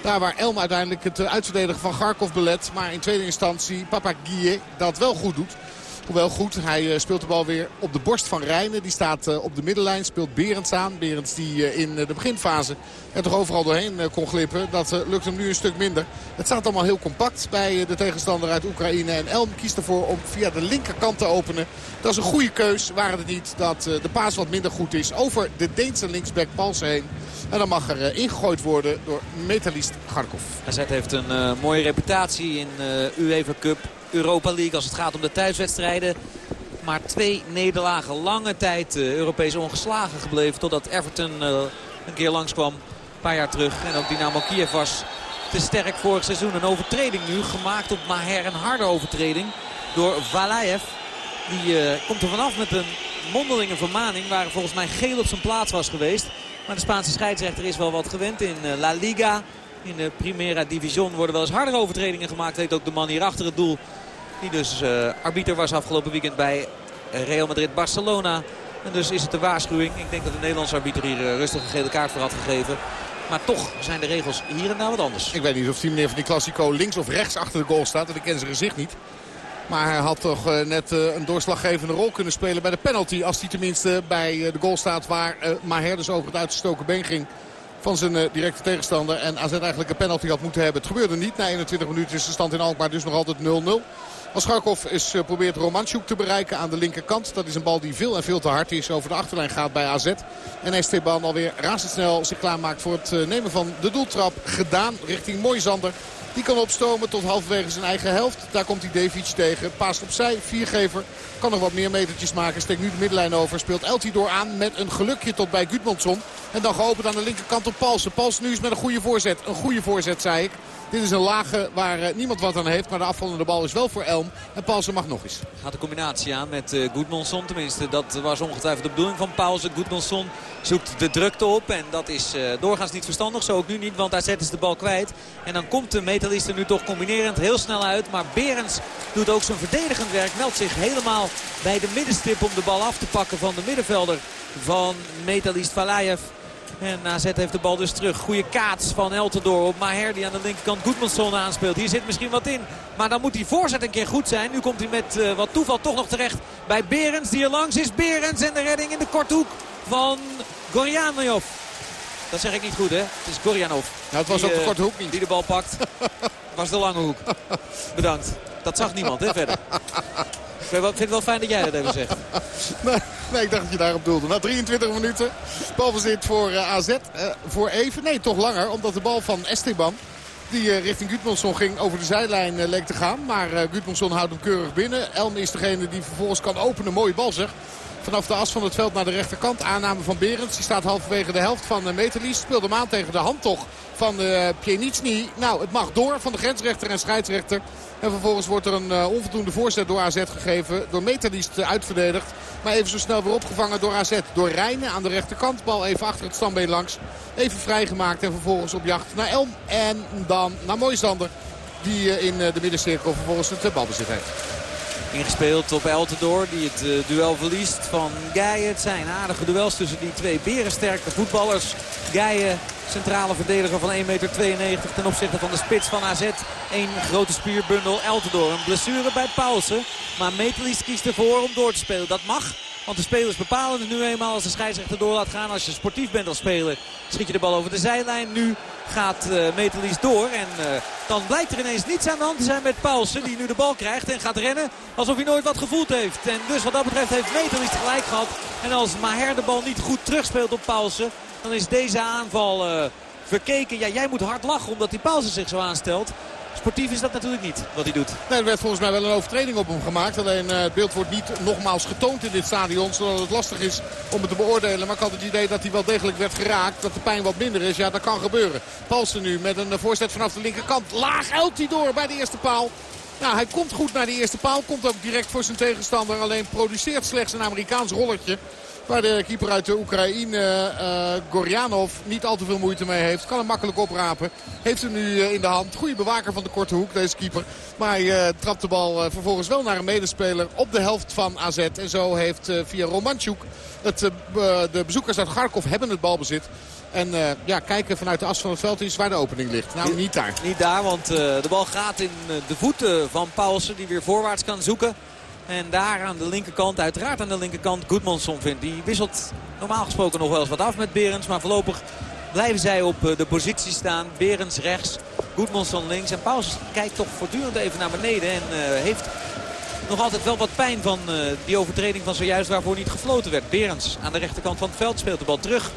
Daar waar Elm uiteindelijk het uitverdedigen van Garkov belet. Maar in tweede instantie Papa Guille dat wel goed doet. Hoewel goed, hij speelt de bal weer op de borst van Rijnen. Die staat op de middenlijn, speelt Berends aan. Berends die in de beginfase er toch overal doorheen kon glippen. Dat lukt hem nu een stuk minder. Het staat allemaal heel compact bij de tegenstander uit Oekraïne. En Elm kiest ervoor om via de linkerkant te openen. Dat is een goede keus. Waren het niet dat de paas wat minder goed is over de Deense linksback Palsen heen. En dan mag er ingegooid worden door metalist Garkov. AZ heeft een mooie reputatie in uh, UEFA Cup, Europa League als het gaat om de thuiswedstrijden. Maar twee nederlagen lange tijd uh, Europees ongeslagen gebleven. Totdat Everton een keer langskwam, een paar jaar terug. En ook Dynamo Kiev was te sterk vorig seizoen. Een overtreding nu, gemaakt op Maher. Een harde overtreding door Valaev. Die komt er vanaf met een mondelinge vermaning. Waar volgens mij geel op zijn plaats was geweest. Maar de Spaanse scheidsrechter is wel wat gewend in La Liga. In de Primera Division worden wel eens hardere overtredingen gemaakt. Weet ook de man hier achter het doel. Die dus uh, arbiter was afgelopen weekend bij Real Madrid-Barcelona. En dus is het de waarschuwing. Ik denk dat de Nederlandse arbiter hier uh, rustig een gele kaart voor had gegeven. Maar toch zijn de regels hier en daar wat anders. Ik weet niet of die meneer van die Classico links of rechts achter de goal staat. Want ik ken zijn gezicht niet. Maar hij had toch uh, net een doorslaggevende rol kunnen spelen bij de penalty. Als hij tenminste bij de goal staat waar Maher dus over het uitgestoken been ging van zijn directe tegenstander. En AZ eigenlijk een penalty had moeten hebben. Het gebeurde niet. Na 21 minuten is de stand in Alkmaar dus nog altijd 0-0. Als Garkov is, probeert Romanchuk te bereiken aan de linkerkant. Dat is een bal die veel en veel te hard is. Over de achterlijn gaat bij AZ. En Esteban alweer razendsnel zich klaarmaakt voor het nemen van de doeltrap. Gedaan richting Moisander. Die kan opstomen tot halverwege zijn eigen helft. Daar komt hij Devic tegen. Paast opzij. Viergever. Kan nog wat meer metertjes maken. Steekt nu de middenlijn over. Speelt Eltidoor aan met een gelukje tot bij Gudmundsson. En dan geopend aan de linkerkant op Palsen. Palsen nu is met een goede voorzet. Een goede voorzet zei ik. Dit is een lage waar uh, niemand wat aan heeft. Maar de afvallende bal is wel voor Elm. En Paulsen mag nog eens. Gaat de combinatie aan met uh, Goedmonsson. Tenminste, dat was ongetwijfeld de bedoeling van Paulsen. Goedmonsson zoekt de drukte op. En dat is uh, doorgaans niet verstandig. Zo ook nu niet, want AZ is de bal kwijt. En dan komt de metalist er nu toch combinerend heel snel uit. Maar Berends doet ook zijn verdedigend werk. Meldt zich helemaal bij de middenstip om de bal af te pakken van de middenvelder van metalist Valaev. En AZ heeft de bal dus terug. Goede kaats van Eltendoor op Maher die aan de linkerkant Goedmanson aanspeelt. Hier zit misschien wat in. Maar dan moet die voorzet een keer goed zijn. Nu komt hij met uh, wat toeval toch nog terecht bij Berends. Die er langs is. Berends en de redding in de korthoek van Gorjanov. Dat zeg ik niet goed hè. Het is Gorjanov. Nou, het was die, ook de uh, korte hoek niet. Die de bal pakt. was de lange hoek. Bedankt. Dat zag niemand hè verder. Ik vind het wel fijn dat jij dat even zegt. nee, ik dacht dat je daarop doelde. Na 23 minuten balbezit voor uh, AZ. Uh, voor even, nee toch langer. Omdat de bal van Esteban, die uh, richting Gudmundsson ging, over de zijlijn leek te gaan. Maar Gudmundsson houdt hem keurig binnen. Elm is degene die vervolgens kan openen. Mooie bal zeg. Vanaf de as van het veld naar de rechterkant. Aanname van Berends. Die staat halverwege de helft van Meterlies. Speelt hem aan tegen de hand toch van uh. Nou, het mag door van de grensrechter en scheidsrechter. En vervolgens wordt er een uh, onvoldoende voorzet door AZ gegeven. Door Meterlies uitverdedigd. Maar even zo snel weer opgevangen door AZ. Door Rijnen aan de rechterkant. Bal even achter het stambeen langs. Even vrijgemaakt en vervolgens op jacht naar Elm. En dan naar Moisander. Die in de middencirkel vervolgens het balbezit heeft. Ingespeeld op Eltendoor die het uh, duel verliest van Geijen. Het zijn aardige duels tussen die twee berensterke voetballers. Geijen, centrale verdediger van 1,92 meter ten opzichte van de spits van AZ. Eén grote spierbundel Eltendoor. Een blessure bij Paulsen. Maar Metelis kiest ervoor om door te spelen. Dat mag. Want de spelers bepalen het nu eenmaal als de scheidsrechter door laat gaan. Als je sportief bent als speler schiet je de bal over de zijlijn. Nu gaat uh, door. En uh, dan blijkt er ineens niets aan de hand te zijn met Paulsen. Die nu de bal krijgt en gaat rennen alsof hij nooit wat gevoeld heeft. En dus wat dat betreft heeft Metelis gelijk gehad. En als Maher de bal niet goed terugspeelt op Paulsen. Dan is deze aanval uh, verkeken. Ja, jij moet hard lachen omdat die Paulsen zich zo aanstelt. Sportief is dat natuurlijk niet wat hij doet. Nee, er werd volgens mij wel een overtreding op hem gemaakt. Alleen uh, het beeld wordt niet nogmaals getoond in dit stadion. Zodat het lastig is om het te beoordelen. Maar ik had het idee dat hij wel degelijk werd geraakt. Dat de pijn wat minder is. Ja, dat kan gebeuren. Palsen nu met een voorzet vanaf de linkerkant. Laag uit hij door bij de eerste paal. Nou, hij komt goed naar de eerste paal. Komt ook direct voor zijn tegenstander. Alleen produceert slechts een Amerikaans rollertje. Waar de keeper uit de Oekraïne, uh, Gorjanov, niet al te veel moeite mee heeft. Kan hem makkelijk oprapen. Heeft hem nu uh, in de hand. Goede bewaker van de korte hoek, deze keeper. Maar hij uh, trapt de bal vervolgens wel naar een medespeler op de helft van AZ. En zo heeft via Romanchuk, het, de bezoekers uit Garkov hebben het balbezit. En ja, kijken vanuit de as van het veld is waar de opening ligt. Nou, niet daar. Niet daar, want de bal gaat in de voeten van Paulsen. Die weer voorwaarts kan zoeken. En daar aan de linkerkant, uiteraard aan de linkerkant, Goedmanson vindt. Die wisselt normaal gesproken nog wel eens wat af met Berens. Maar voorlopig blijven zij op de positie staan. Berens rechts, Goedmanson links. En Paulsen kijkt toch voortdurend even naar beneden. En uh, heeft nog altijd wel wat pijn van uh, die overtreding van zojuist waarvoor niet gefloten werd. Berens aan de rechterkant van het veld speelt de bal terug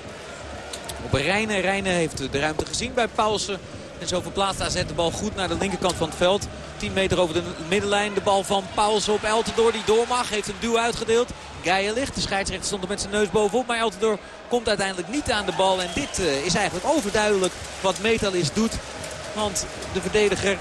op Rijnen. Rijnen heeft de ruimte gezien bij Paulsen. En zo verplaatst AZ de bal goed naar de linkerkant van het veld. 10 meter over de middenlijn. De bal van Paulsen op Eltendoor die door mag. Heeft een duw uitgedeeld. Geijer ligt. De scheidsrechter stond er met zijn neus bovenop. Maar Eltendoor komt uiteindelijk niet aan de bal. En dit uh, is eigenlijk overduidelijk wat Metalis doet. Want de verdediger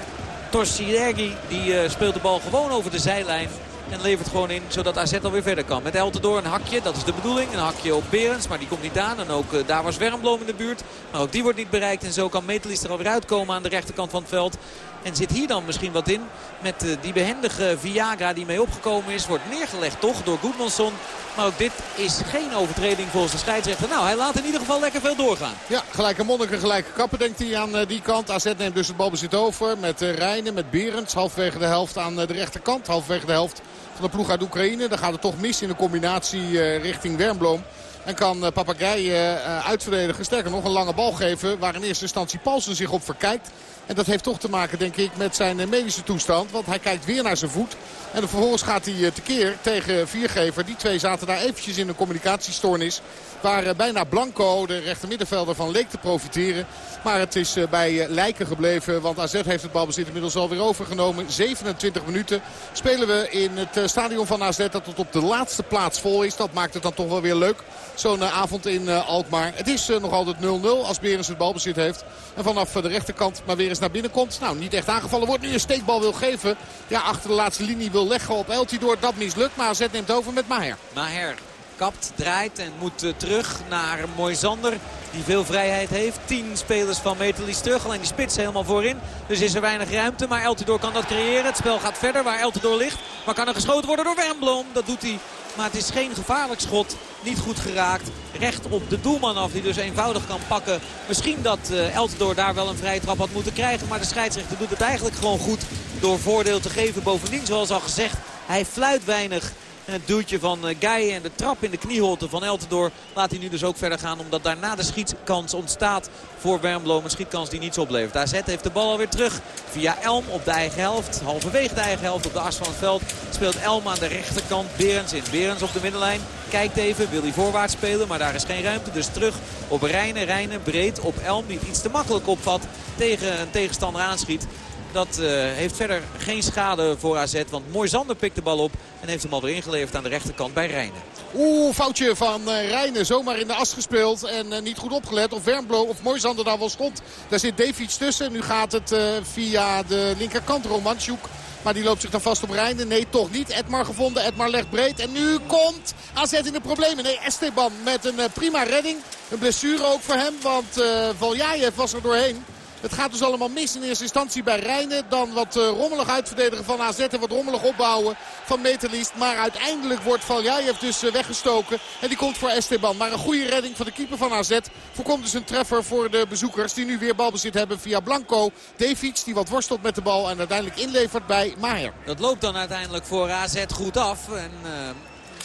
Torsidergi die uh, speelt de bal gewoon over de zijlijn. En levert gewoon in zodat AZ alweer verder kan. Met Eltendoor een hakje, dat is de bedoeling. Een hakje op Berens, maar die komt niet aan. En ook uh, daar was Wermbloom in de buurt. Maar ook die wordt niet bereikt. En zo kan Metalis er alweer uitkomen aan de rechterkant van het veld. En zit hier dan misschien wat in. Met uh, die behendige Viagra die mee opgekomen is. Wordt neergelegd toch door Goedmanson. Maar ook dit is geen overtreding volgens de scheidsrechter. Nou, hij laat in ieder geval lekker veel doorgaan. Ja, gelijke monniken, gelijke kappen denkt hij aan uh, die kant. AZ neemt dus het balbezit over met Rijnen, met Berends. Halfwege de helft aan de rechterkant. Halfwege de helft van de ploeg uit Oekraïne. Dan gaat het toch mis in de combinatie richting Wernbloem. En kan uh, Papagei uh, uitverdedigen. Sterker nog een lange bal geven waar in eerste instantie Paulsen zich op verkijkt. En dat heeft toch te maken denk ik met zijn medische toestand. Want hij kijkt weer naar zijn voet. En vervolgens gaat hij tekeer tegen Viergever. Die twee zaten daar eventjes in een communicatiestoornis. Waar bijna Blanco, de rechtermiddenvelder, van leek te profiteren. Maar het is bij lijken gebleven. Want AZ heeft het balbezit inmiddels alweer overgenomen. 27 minuten spelen we in het stadion van AZ. Dat tot op de laatste plaats vol is. Dat maakt het dan toch wel weer leuk. Zo'n avond in Alkmaar. Het is nog altijd 0-0 als Berens het balbezit heeft. En vanaf de rechterkant maar weer eens naar binnen komt. Nou, niet echt aangevallen wordt. Nu een steekbal wil geven. Ja, achter de laatste linie wil leggen op Eltidoor. Dat mislukt. Maar AZ neemt over met Maher. Maher kapt, draait en moet uh, terug naar Moisander. Die veel vrijheid heeft. 10 spelers van Metalis terug. Alleen die spits helemaal voorin. Dus is er weinig ruimte. Maar Eltidoor kan dat creëren. Het spel gaat verder waar Eltidoor ligt. Maar kan er geschoten worden door Wernbloem. Dat doet hij. Maar het is geen gevaarlijk schot. Niet goed geraakt. Recht op de doelman af. Die dus eenvoudig kan pakken. Misschien dat uh, Eltidoor daar wel een vrije trap had moeten krijgen. Maar de scheidsrechter doet het eigenlijk gewoon goed. Door voordeel te geven. Bovendien zoals al gezegd. Hij fluit weinig. En het duwtje van uh, Guy en de trap in de knieholte van Eltendoor laat hij nu dus ook verder gaan. Omdat daarna de schietkans ontstaat voor Wernbloem. Een schietkans die niets oplevert. AZ heeft de bal alweer terug via Elm op de eigen helft. Halverwege de eigen helft op de as van het veld speelt Elm aan de rechterkant. Berens in. Berens op de middenlijn. Kijkt even, wil hij voorwaarts spelen. Maar daar is geen ruimte. Dus terug op Rijnen. Rijnen breed op Elm. Die iets te makkelijk opvat. Tegen een tegenstander aanschiet. Dat uh, heeft verder geen schade voor AZ. Want Moisander pikt de bal op en heeft hem alweer ingeleverd aan de rechterkant bij Rijnen. Oeh, foutje van uh, Rijnen. Zomaar in de as gespeeld en uh, niet goed opgelet. Of Wernblo of Moisander daar wel stond. Daar zit Davids tussen. Nu gaat het via de linkerkant Romanchuk. Maar die loopt zich dan vast op Rijnen. Nee, toch niet. Edmar gevonden. Edmar legt breed. En nu komt AZ in de problemen. Nee, Esteban met een prima redding. Een blessure ook voor hem. Want uh, Valjajev was er doorheen. Het gaat dus allemaal mis in eerste instantie bij Rijnen. Dan wat uh, rommelig uitverdedigen van AZ en wat rommelig opbouwen van Metalist. Maar uiteindelijk wordt Valjajev dus uh, weggestoken. En die komt voor Esteban. Maar een goede redding van de keeper van AZ. Voorkomt dus een treffer voor de bezoekers die nu weer balbezit hebben via Blanco. Davids die wat worstelt met de bal en uiteindelijk inlevert bij Maier. Dat loopt dan uiteindelijk voor AZ goed af. En uh,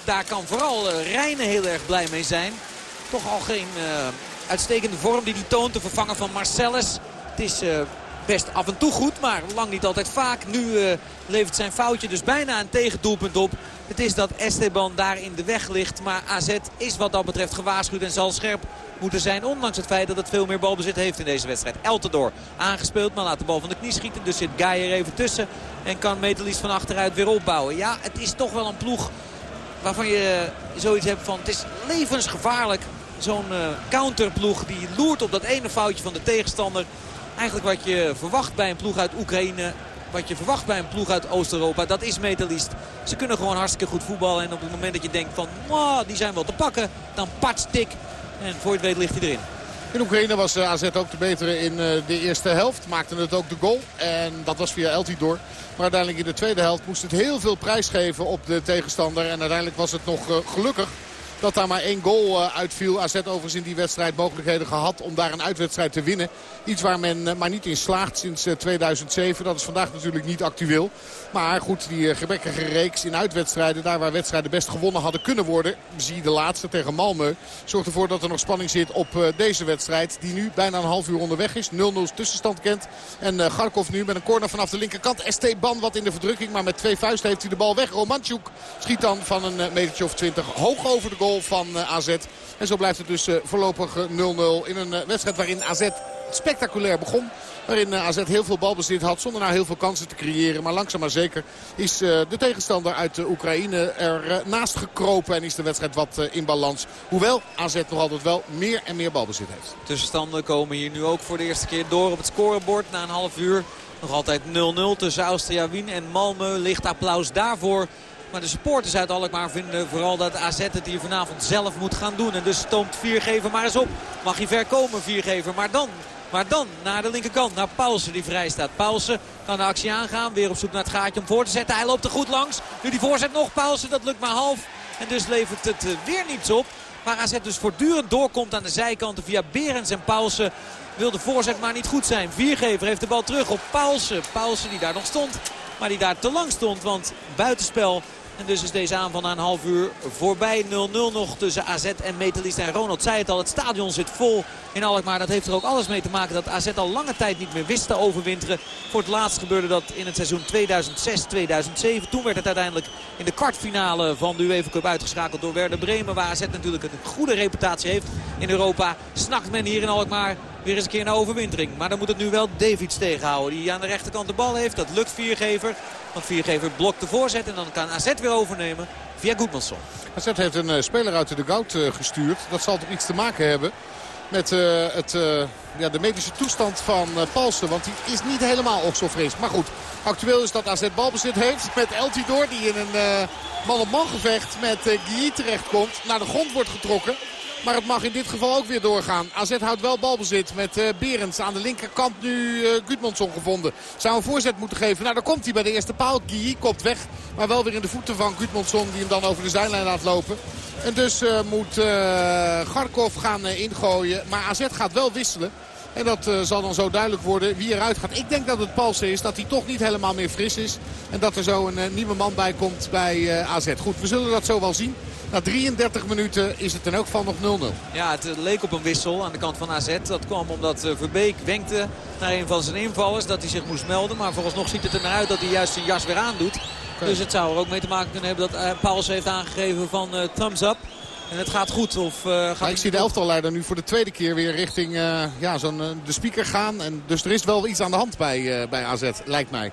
daar kan vooral Rijnen heel erg blij mee zijn. Toch al geen uitstekende vorm die hij toont. De vervanger van Marcellus. Het is uh, best af en toe goed, maar lang niet altijd vaak. Nu uh, levert zijn foutje dus bijna een tegendoelpunt op. Het is dat Esteban daar in de weg ligt. Maar AZ is wat dat betreft gewaarschuwd en zal scherp moeten zijn. Ondanks het feit dat het veel meer balbezit heeft in deze wedstrijd. Eltendoor aangespeeld, maar laat de bal van de knie schieten. Dus zit Geijer even tussen en kan Metalies van achteruit weer opbouwen. Ja, het is toch wel een ploeg waarvan je zoiets hebt van... het is levensgevaarlijk zo'n counterploeg die loert op dat ene foutje van de tegenstander. Eigenlijk wat je verwacht bij een ploeg uit Oekraïne. wat je verwacht bij een ploeg uit Oost-Europa. Dat is Metalist. Ze kunnen gewoon hartstikke goed voetballen. En op het moment dat je denkt van, die zijn wel te pakken, dan tik. En voor het weet ligt hij erin. In Oekraïne was eh, AZ ook de betere in eh, de eerste helft. Maakte het ook de goal. En dat was via Eltidoor. Maar uiteindelijk in de tweede helft moest het heel veel prijs geven op de tegenstander. En uiteindelijk was het nog eh, gelukkig dat daar maar één goal uitviel. AZ overigens in die wedstrijd mogelijkheden gehad om daar een uitwedstrijd te winnen. Iets waar men maar niet in slaagt sinds 2007. Dat is vandaag natuurlijk niet actueel. Maar goed, die eh, gebrekkige reeks in uitwedstrijden, daar waar wedstrijden best gewonnen hadden kunnen worden. Zie de laatste tegen Malmö. Zorgt ervoor dat er nog spanning zit op eh, deze wedstrijd. Die nu bijna een half uur onderweg is. 0-0 tussenstand kent. En Garkov nu met een corner vanaf de linkerkant. Esteban wat in de verdrukking. Maar met twee vuisten heeft hij de bal weg. Romanchuk schiet dan van een metertje of 20 hoog over de goal van AZ. En zo blijft het dus voorlopig 0-0 in een wedstrijd waarin AZ spectaculair begon. Waarin eh, AZ heel veel balbezit had zonder nou heel veel kansen te creëren. Maar langzaam maar zeker is eh, de tegenstander uit de Oekraïne er eh, naast gekropen. En is de wedstrijd wat in balans. Hoewel AZ nog altijd wel meer en meer balbezit heeft. Tussenstanden komen hier nu ook voor de eerste keer door op het scorebord na een half uur. Nog altijd 0-0 tussen Austria Wien en Malmö. Licht applaus daarvoor. Maar de supporters uit Alkmaar vinden vooral dat AZ het hier vanavond zelf moet gaan doen. En dus stoomt Viergever maar eens op. Mag hij ver komen Viergever. Maar dan maar dan naar de linkerkant, naar Paulsen die vrij staat. Paulsen kan de actie aangaan. Weer op zoek naar het gaatje om voor te zetten. Hij loopt er goed langs. Nu die voorzet nog. Paulsen, dat lukt maar half. En dus levert het eh, weer niets op. Waar AZ dus voortdurend doorkomt aan de zijkanten via Berens en Paulsen. Wil de voorzet maar niet goed zijn. Viergever heeft de bal terug op Paulsen. Paulsen die daar nog stond. Maar die daar te lang stond. Want buitenspel en dus is deze aanval na een half uur voorbij. 0-0 nog tussen AZ en Metalist. En Ronald zei het al, het stadion zit vol in Alkmaar. Dat heeft er ook alles mee te maken dat AZ al lange tijd niet meer wist te overwinteren. Voor het laatst gebeurde dat in het seizoen 2006-2007. Toen werd het uiteindelijk in de kwartfinale van de UEFA Cup uitgeschakeld door Werder Bremen. Waar AZ natuurlijk een goede reputatie heeft in Europa. Snakt men hier in Alkmaar weer eens een keer naar overwintering. Maar dan moet het nu wel Davids tegenhouden. Die aan de rechterkant de bal heeft. Dat lukt Viergever. Want Viergever blokt de voorzet. En dan kan AZ weer overnemen via Goedmansson. AZ heeft een uh, speler uit de dugout uh, gestuurd. Dat zal toch iets te maken hebben met uh, het, ja, de medische toestand van Palsen. Want die is niet helemaal okselfris. Maar goed, actueel is dat AZ balbezit heeft met Eltidoor. Die in een man-op-man gevecht met Guy terechtkomt. Naar de grond wordt getrokken. Maar het mag in dit geval ook weer doorgaan. AZ houdt wel balbezit met uh, Berends. Aan de linkerkant nu uh, gevonden. Zou een voorzet moeten geven. Nou, daar komt hij bij de eerste paal. Guy kopt weg. Maar wel weer in de voeten van Gudmundsson die hem dan over de zijlijn laat lopen. En dus uh, moet Garkov gaan ingooien. Maar AZ gaat wel wisselen. En dat uh, zal dan zo duidelijk worden wie eruit gaat. Ik denk dat het Palsen is, dat hij toch niet helemaal meer fris is. En dat er zo een uh, nieuwe man bij komt bij uh, AZ. Goed, we zullen dat zo wel zien. Na 33 minuten is het in elk geval nog 0-0. Ja, het leek op een wissel aan de kant van AZ. Dat kwam omdat Verbeek wenkte naar een van zijn invallers dat hij zich moest melden. Maar vooralsnog ziet het er naar uit dat hij juist zijn jas weer aandoet. Okay. Dus het zou er ook mee te maken kunnen hebben dat Paulsen heeft aangegeven van thumbs up. En het gaat goed. Of, uh, gaat ik zie de elftalleider nu voor de tweede keer weer richting uh, ja, zo'n uh, de speaker gaan. En dus er is wel iets aan de hand bij, bij AZ, lijkt mij.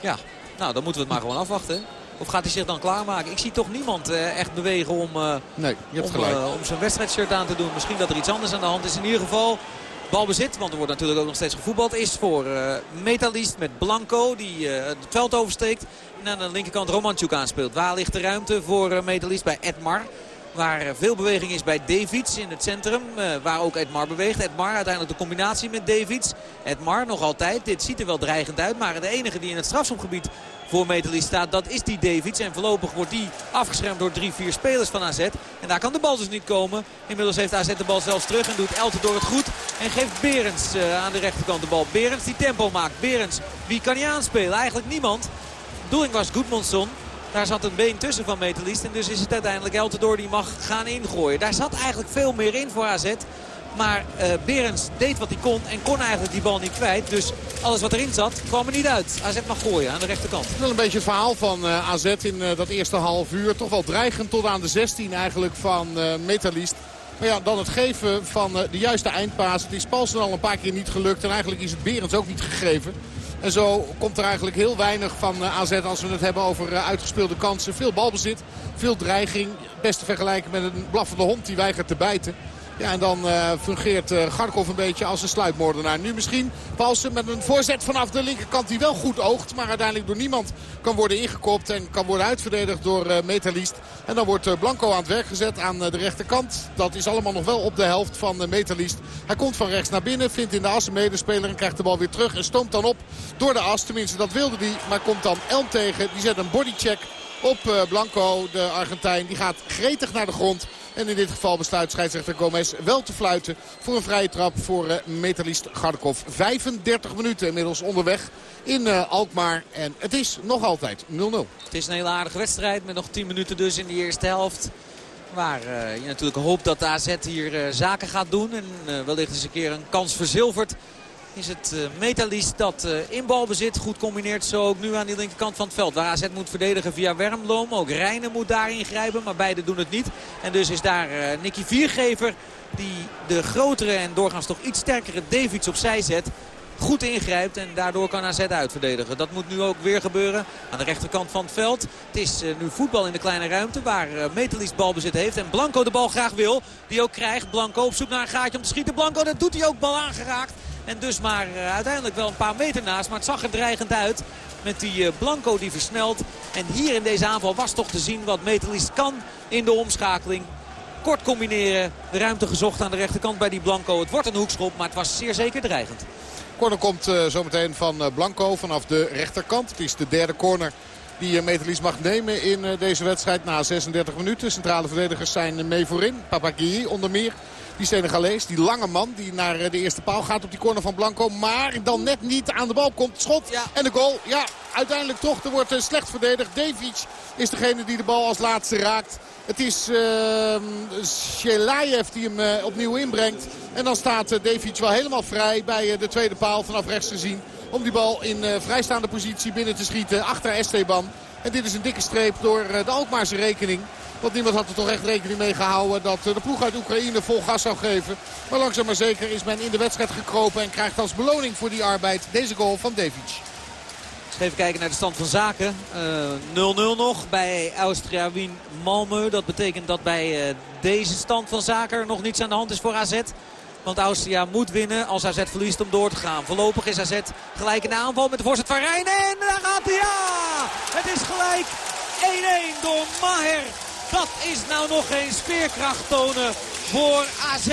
Ja, nou dan moeten we het maar gewoon afwachten. Of gaat hij zich dan klaarmaken? Ik zie toch niemand echt bewegen om, nee, je hebt om, gelijk. om zijn wedstrijdshirt aan te doen. Misschien dat er iets anders aan de hand is. In ieder geval balbezit, want er wordt natuurlijk ook nog steeds gevoetbald, is voor uh, Metalist met Blanco die uh, het veld oversteekt. En aan de linkerkant Romanchuk aanspeelt. Waar ligt de ruimte voor uh, Metalist bij Edmar? Waar veel beweging is bij Davids in het centrum. Uh, waar ook Edmar beweegt. Edmar uiteindelijk de combinatie met Davids. Edmar nog altijd. Dit ziet er wel dreigend uit. Maar de enige die in het strafschopgebied voor Metalist staat, dat is die Davids. En voorlopig wordt die afgeschermd door drie, vier spelers van AZ. En daar kan de bal dus niet komen. Inmiddels heeft AZ de bal zelfs terug en doet Elten door het goed. En geeft Berends uh, aan de rechterkant de bal. Berends die tempo maakt. Berends, wie kan hij aanspelen? Eigenlijk niemand. Doeling was Goedmonson. Daar zat een been tussen van Metalist. En dus is het uiteindelijk Eltendoor die mag gaan ingooien. Daar zat eigenlijk veel meer in voor AZ. Maar uh, Berens deed wat hij kon en kon eigenlijk die bal niet kwijt. Dus alles wat erin zat kwam er niet uit. AZ mag gooien aan de rechterkant. Wel een beetje het verhaal van uh, AZ in uh, dat eerste half uur. Toch wel dreigend tot aan de 16 eigenlijk van Metalist. Maar ja, dan het geven van de juiste eindpaas. Het is Palsen al een paar keer niet gelukt. En eigenlijk is het Berens ook niet gegeven. En zo komt er eigenlijk heel weinig van AZ als we het hebben over uitgespeelde kansen. Veel balbezit, veel dreiging. Best te vergelijken met een blaffende hond die weigert te bijten. Ja, en dan uh, fungeert uh, Garkov een beetje als een sluipmoordenaar. Nu misschien Paulsen met een voorzet vanaf de linkerkant die wel goed oogt. Maar uiteindelijk door niemand kan worden ingekopt en kan worden uitverdedigd door uh, Metalist. En dan wordt Blanco aan het werk gezet aan de rechterkant. Dat is allemaal nog wel op de helft van Metalist. Hij komt van rechts naar binnen, vindt in de as een medespeler en krijgt de bal weer terug. En stoomt dan op door de as. Tenminste, dat wilde hij. Maar komt dan Elm tegen. Die zet een bodycheck op Blanco, de Argentijn. Die gaat gretig naar de grond. En in dit geval besluit scheidsrechter Gomez wel te fluiten voor een vrije trap voor uh, metalist Gardekov. 35 minuten inmiddels onderweg in uh, Alkmaar. En het is nog altijd 0-0. Het is een hele aardige wedstrijd met nog 10 minuten dus in de eerste helft. Waar uh, je natuurlijk hoopt dat de AZ hier zaken gaat doen. En wellicht eens een keer een kans verzilvert is het uh, dat uh, in balbezit goed combineert. Zo ook nu aan de linkerkant van het veld. Waar AZ moet verdedigen via Wermloom. Ook Rijnen moet daar ingrijpen. Maar beide doen het niet. En dus is daar uh, Nicky Viergever die de grotere en doorgaans toch iets sterkere Davids opzij zet goed ingrijpt. En daardoor kan AZ uitverdedigen. Dat moet nu ook weer gebeuren aan de rechterkant van het veld. Het is nu voetbal in de kleine ruimte waar Metalist balbezit heeft. En Blanco de bal graag wil. Die ook krijgt. Blanco op zoek naar een gaatje om te schieten. Blanco dat doet hij ook bal aangeraakt. En dus maar uh, uiteindelijk wel een paar meter naast. Maar het zag er dreigend uit met die Blanco die versnelt. En hier in deze aanval was toch te zien wat Metalist kan in de omschakeling kort combineren. De ruimte gezocht aan de rechterkant bij die Blanco. Het wordt een hoekschop, maar het was zeer zeker dreigend. Corner komt uh, zometeen van Blanco vanaf de rechterkant. Het is de derde corner die Metalies mag nemen in deze wedstrijd na 36 minuten. Centrale verdedigers zijn mee voorin. Papagui onder meer. Die Senegalees, die lange man die naar de eerste paal gaat op die corner van Blanco. Maar dan net niet aan de bal komt. Schot ja. en de goal. Ja, uiteindelijk toch. Er wordt slecht verdedigd. Davic is degene die de bal als laatste raakt. Het is uh, die hem uh, opnieuw inbrengt. En dan staat uh, Davic wel helemaal vrij bij de tweede paal vanaf rechts gezien. Om die bal in vrijstaande positie binnen te schieten achter Esteban. En dit is een dikke streep door de Alkmaarse rekening. Want niemand had er toch echt rekening mee gehouden dat de ploeg uit Oekraïne vol gas zou geven. Maar langzaam maar zeker is men in de wedstrijd gekropen en krijgt als beloning voor die arbeid deze goal van Davic. Even kijken naar de stand van zaken. 0-0 uh, nog bij Austria Wien Malmö. Dat betekent dat bij uh, deze stand van zaken nog niets aan de hand is voor AZ. Want Austria moet winnen als AZ verliest om door te gaan. Voorlopig is AZ gelijk in de aanval met de voorzet van Rijn. En daar gaat hij. Ja! Het is gelijk 1-1 door Maher. Dat is nou nog geen speerkracht tonen voor AZ.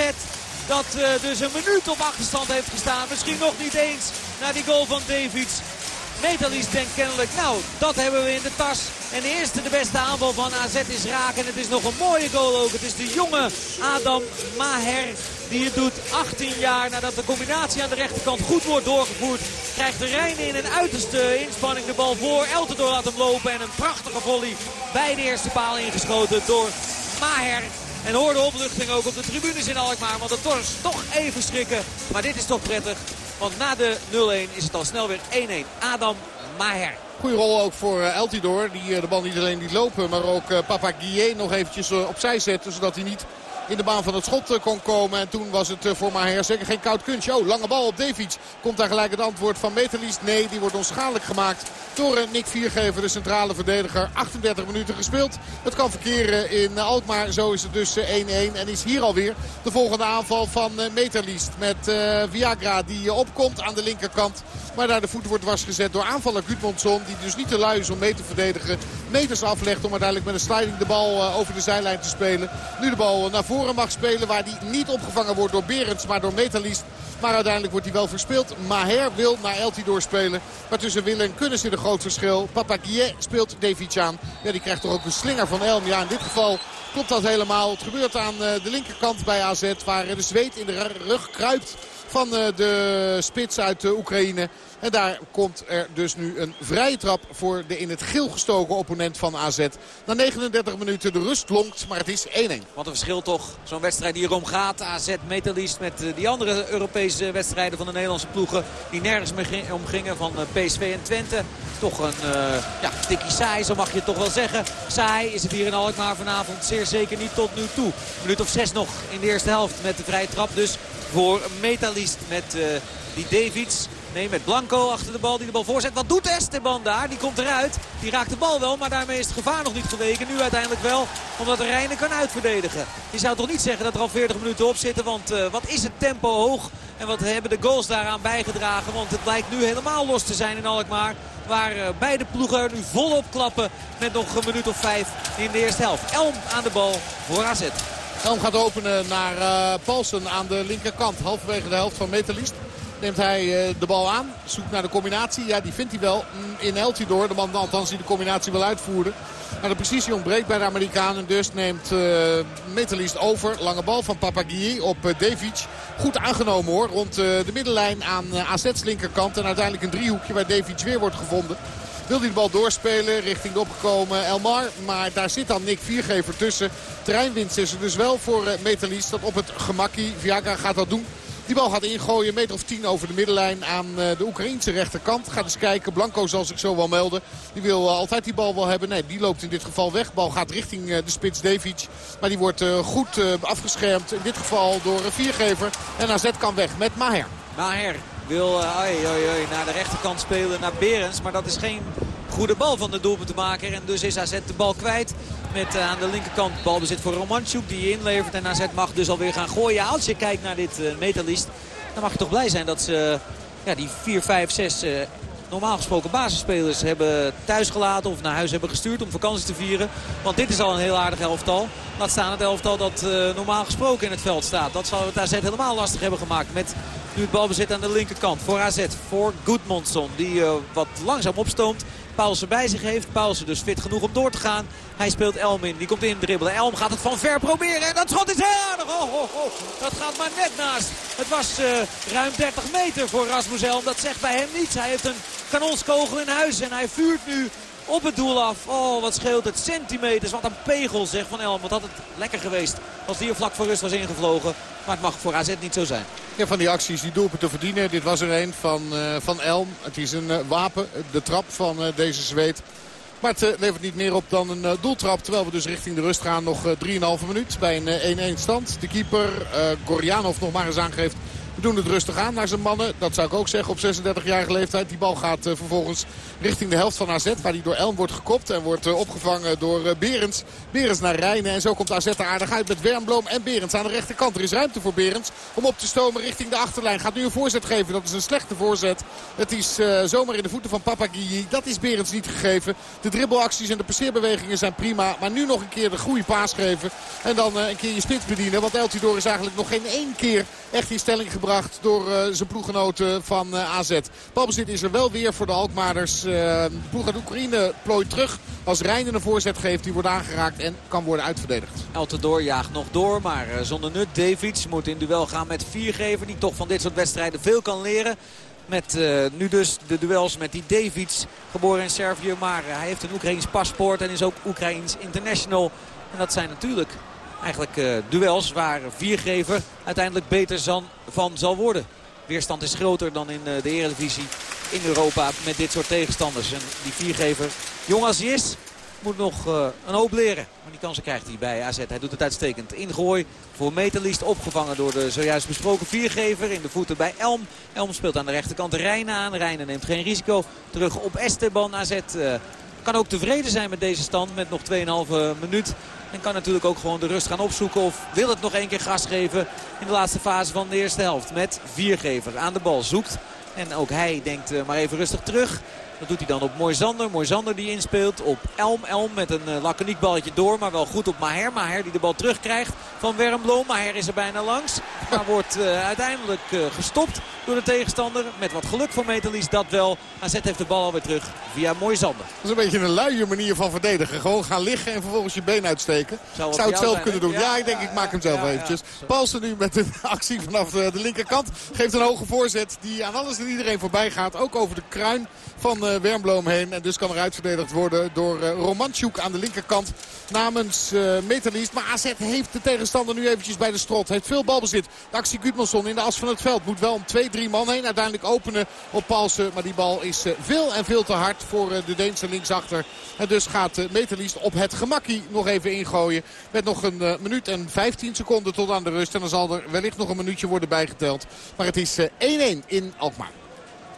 Dat uh, dus een minuut op achterstand heeft gestaan. Misschien nog niet eens na die goal van Davids. Metalist denkt kennelijk, nou, dat hebben we in de tas. En de eerste, de beste aanval van AZ is raak. En het is nog een mooie goal ook. Het is de jonge Adam Maher die het doet. 18 jaar nadat de combinatie aan de rechterkant goed wordt doorgevoerd. Krijgt de Rijnen in een uiterste inspanning de bal voor. Eltendoor laat hem lopen. En een prachtige volley bij de eerste paal ingeschoten door Maher. En hoor de opluchting ook op de tribunes in Alkmaar. Want het was toch even schrikken. Maar dit is toch prettig. Want na de 0-1 is het al snel weer 1-1. Adam Maher. Goeie rol ook voor uh, Eltidoor. Die uh, de bal niet alleen liet lopen. Maar ook uh, Papa Guillet nog eventjes opzij zette. Zodat hij niet in de baan van het schot kon komen. En toen was het voor Maher zeker geen koud kunstje. Oh, lange bal op Davic. Komt daar gelijk het antwoord van Metalist. Nee, die wordt onschadelijk gemaakt door Nick Viergever, de centrale verdediger. 38 minuten gespeeld. Het kan verkeren in Alkmaar. Zo is het dus 1-1. En is hier alweer de volgende aanval van Metalist. Met Viagra die opkomt aan de linkerkant. Maar daar de voet wordt dwarsgezet door aanvaller Gudmundsson. Die dus niet te lui is om mee te verdedigen. Meters aflegt om uiteindelijk met een sliding de bal over de zijlijn te spelen. Nu de bal naar voren mag spelen. Waar die niet opgevangen wordt door Berends, maar door Metalist. Maar uiteindelijk wordt hij wel verspeeld. Maher wil naar Eltidoor spelen. Maar tussen willen en kunnen zit een groot verschil. Papaguier speelt Davic. Ja, die krijgt toch ook een slinger van Elm. Ja, in dit geval klopt dat helemaal. Het gebeurt aan de linkerkant bij AZ. Waar de zweet in de rug kruipt van de spits uit Oekraïne. En daar komt er dus nu een vrije trap voor de in het geel gestoken opponent van AZ. Na 39 minuten de rust lonkt, maar het is 1-1. Wat een verschil toch. Zo'n wedstrijd die erom gaat. AZ Metalist met die andere Europese wedstrijden van de Nederlandse ploegen. Die nergens meer om gingen van PSV en Twente. Toch een uh, ja, tikkie saai, zo mag je het toch wel zeggen. Saai is het hier in Alkmaar vanavond zeer zeker niet tot nu toe. Een minuut of zes nog in de eerste helft met de vrije trap dus voor Metalist met die Davids. Nee, met Blanco achter de bal die de bal voorzet. Wat doet Esteban daar? Die komt eruit. Die raakt de bal wel, maar daarmee is het gevaar nog niet geweken. Nu uiteindelijk wel, omdat de Rijnen kan uitverdedigen. Je zou toch niet zeggen dat er al 40 minuten op zitten. Want uh, wat is het tempo hoog. En wat hebben de goals daaraan bijgedragen. Want het lijkt nu helemaal los te zijn in Alkmaar. Waar uh, beide ploegen nu volop klappen met nog een minuut of vijf in de eerste helft. Elm aan de bal voor AZ. Elm gaat openen naar uh, Paulsen aan de linkerkant. Halverwege de helft van Metalist neemt hij uh, de bal aan. Zoekt naar de combinatie. Ja, die vindt hij wel in Eltidoor. De man althans die de combinatie wil uitvoeren. Maar de precisie ontbreekt bij de Amerikaan. En dus neemt uh, Metalist over. Lange bal van Papagui op uh, Devic. Goed aangenomen hoor. Rond de middenlijn aan AZ's linkerkant. En uiteindelijk een driehoekje waar Devic weer wordt gevonden. Wil hij de bal doorspelen richting de opgekomen Elmar. Maar daar zit dan Nick Viergever tussen. Terreinwinst is er dus wel voor Metalist. Dat op het gemakkie. Viagra gaat dat doen. Die bal gaat ingooien, meter of tien over de middenlijn aan de Oekraïnse rechterkant. Gaat eens kijken, Blanco zal zich zo wel melden. Die wil altijd die bal wel hebben. Nee, die loopt in dit geval weg. Bal gaat richting de spits Devic. Maar die wordt goed afgeschermd. In dit geval door een viergever. En AZ kan weg met Maher. Maher wil naar de rechterkant spelen, naar Berens. Maar dat is geen goede bal van de doelpuntenmaker. En dus is AZ de bal kwijt. Met uh, aan de linkerkant balbezit voor Romanchuk die inlevert. En AZ mag dus alweer gaan gooien. Als je kijkt naar dit uh, metalist, dan mag je toch blij zijn dat ze ja, die 4, 5, 6 normaal gesproken basisspelers hebben thuisgelaten of naar huis hebben gestuurd om vakantie te vieren. Want dit is al een heel aardig elftal. Laat staan het elftal dat uh, normaal gesproken in het veld staat. Dat zal het AZ helemaal lastig hebben gemaakt met nu het balbezit aan de linkerkant. Voor AZ, voor Goodmanson die wat langzaam opstoomt. Paulsen bij zich heeft. Paulsen dus fit genoeg om door te gaan. Hij speelt Elm in. Die komt in dribbelen. Elm gaat het van ver proberen. En dat schot is heel aardig. Oh, oh, oh. Dat gaat maar net naast. Het was uh, ruim 30 meter voor Rasmus Elm. Dat zegt bij hem niets. Hij heeft een kanonskogel in huis. En hij vuurt nu op het doel af. Oh, wat scheelt het. Centimeters. Wat een pegel zeg van Elm. Wat had het lekker geweest als die hier vlak voor rust was ingevlogen. Maar het mag voor AZ niet zo zijn. Ja, van die acties die doelpen te verdienen. Dit was er een van, uh, van Elm. Het is een uh, wapen. De trap van uh, deze zweet. Maar het levert niet meer op dan een doeltrap. Terwijl we dus richting de rust gaan. Nog uh, 3,5 minuut bij een 1-1 stand. De keeper Gorjanov nog maar eens aangeeft. We doen het rustig aan naar zijn mannen. Dat zou ik ook zeggen op 36-jarige leeftijd. Die bal gaat uh, vervolgens richting de helft van AZ. Waar die door Elm wordt gekopt. En wordt uh, opgevangen door uh, Berends. Berends naar Rijnen. En zo komt AZ er aardig uit met Wernbloem en Berends aan de rechterkant. Er is ruimte voor Berends om op te stomen richting de achterlijn. Gaat nu een voorzet geven. Dat is een slechte voorzet. Het is zomaar in de voeten van Papagui. Dat is Berends niet gegeven. De dribbelacties en de passeerbewegingen zijn prima. Maar nu nog een keer de goede paas geven. En dan een keer je spits bedienen. Want Eltidoor is eigenlijk nog geen één keer echt in stelling gebracht door uh, zijn ploeggenoten van uh, AZ. Balbezit is er wel weer voor de Alkmaarders. Uh, ploeg uit Oekraïne plooit terug. Als Rijnen een voorzet geeft, die wordt aangeraakt en kan worden uitverdedigd. Eltendoor jaagt nog door, maar zonder nut. Davids moet in duel gaan met Viergever. Die toch van dit soort wedstrijden veel kan leren. Met nu dus de duels met die Davids, geboren in Servië. Maar hij heeft een Oekraïns paspoort en is ook Oekraïns international. En dat zijn natuurlijk eigenlijk uh, duels waar Viergever uiteindelijk beter zan, van zal worden. Weerstand is groter dan in uh, de Eredivisie in Europa met dit soort tegenstanders. En die Viergever, jong als hij is, moet nog uh, een hoop leren. Maar die kansen krijgt hij bij AZ. Hij doet het uitstekend. Ingooi voor Meterliest opgevangen door de zojuist besproken viergever. In de voeten bij Elm. Elm speelt aan de rechterkant Rijnen aan. Rijnen neemt geen risico. Terug op Esteban. AZ uh, kan ook tevreden zijn met deze stand. Met nog 2,5 minuut. En kan natuurlijk ook gewoon de rust gaan opzoeken. Of wil het nog één keer gas geven in de laatste fase van de eerste helft. Met viergever aan de bal zoekt. En ook hij denkt uh, maar even rustig terug. Dat doet hij dan op Moisander. Moisander die inspeelt op Elm. Elm met een uh, laconiek balletje door. Maar wel goed op Maher. Maher die de bal terugkrijgt van Wermbloom. Maher is er bijna langs. Maar wordt uh, uiteindelijk uh, gestopt door de tegenstander. Met wat geluk voor Metalies dat wel. AZ heeft de bal alweer terug via Moisander. Dat is een beetje een luie manier van verdedigen. Gewoon gaan liggen en vervolgens je been uitsteken. Zou, Zou het zelf kunnen doen. Ja, ja, ik denk ik maak hem zelf ja, eventjes. Paulsen nu met een actie vanaf de, de linkerkant. Geeft een hoge voorzet die aan alles en iedereen voorbij gaat. Ook over de kruin van Wernbloem heen. En dus kan er uitverdedigd worden door uh, Romanchuk aan de linkerkant namens uh, Metalist. Maar AZ heeft de tegenstander nu eventjes bij de strot. Heeft veel balbezit. De actie Gudmundsson in de as van het veld. Moet wel om 2-3 man heen. Uiteindelijk openen op Paulsen. Maar die bal is uh, veel en veel te hard voor de Deense linksachter. En dus gaat Metalist op het gemakkie nog even ingooien. Met nog een minuut en 15 seconden tot aan de rust. En dan zal er wellicht nog een minuutje worden bijgeteld. Maar het is 1-1 in Alkmaar.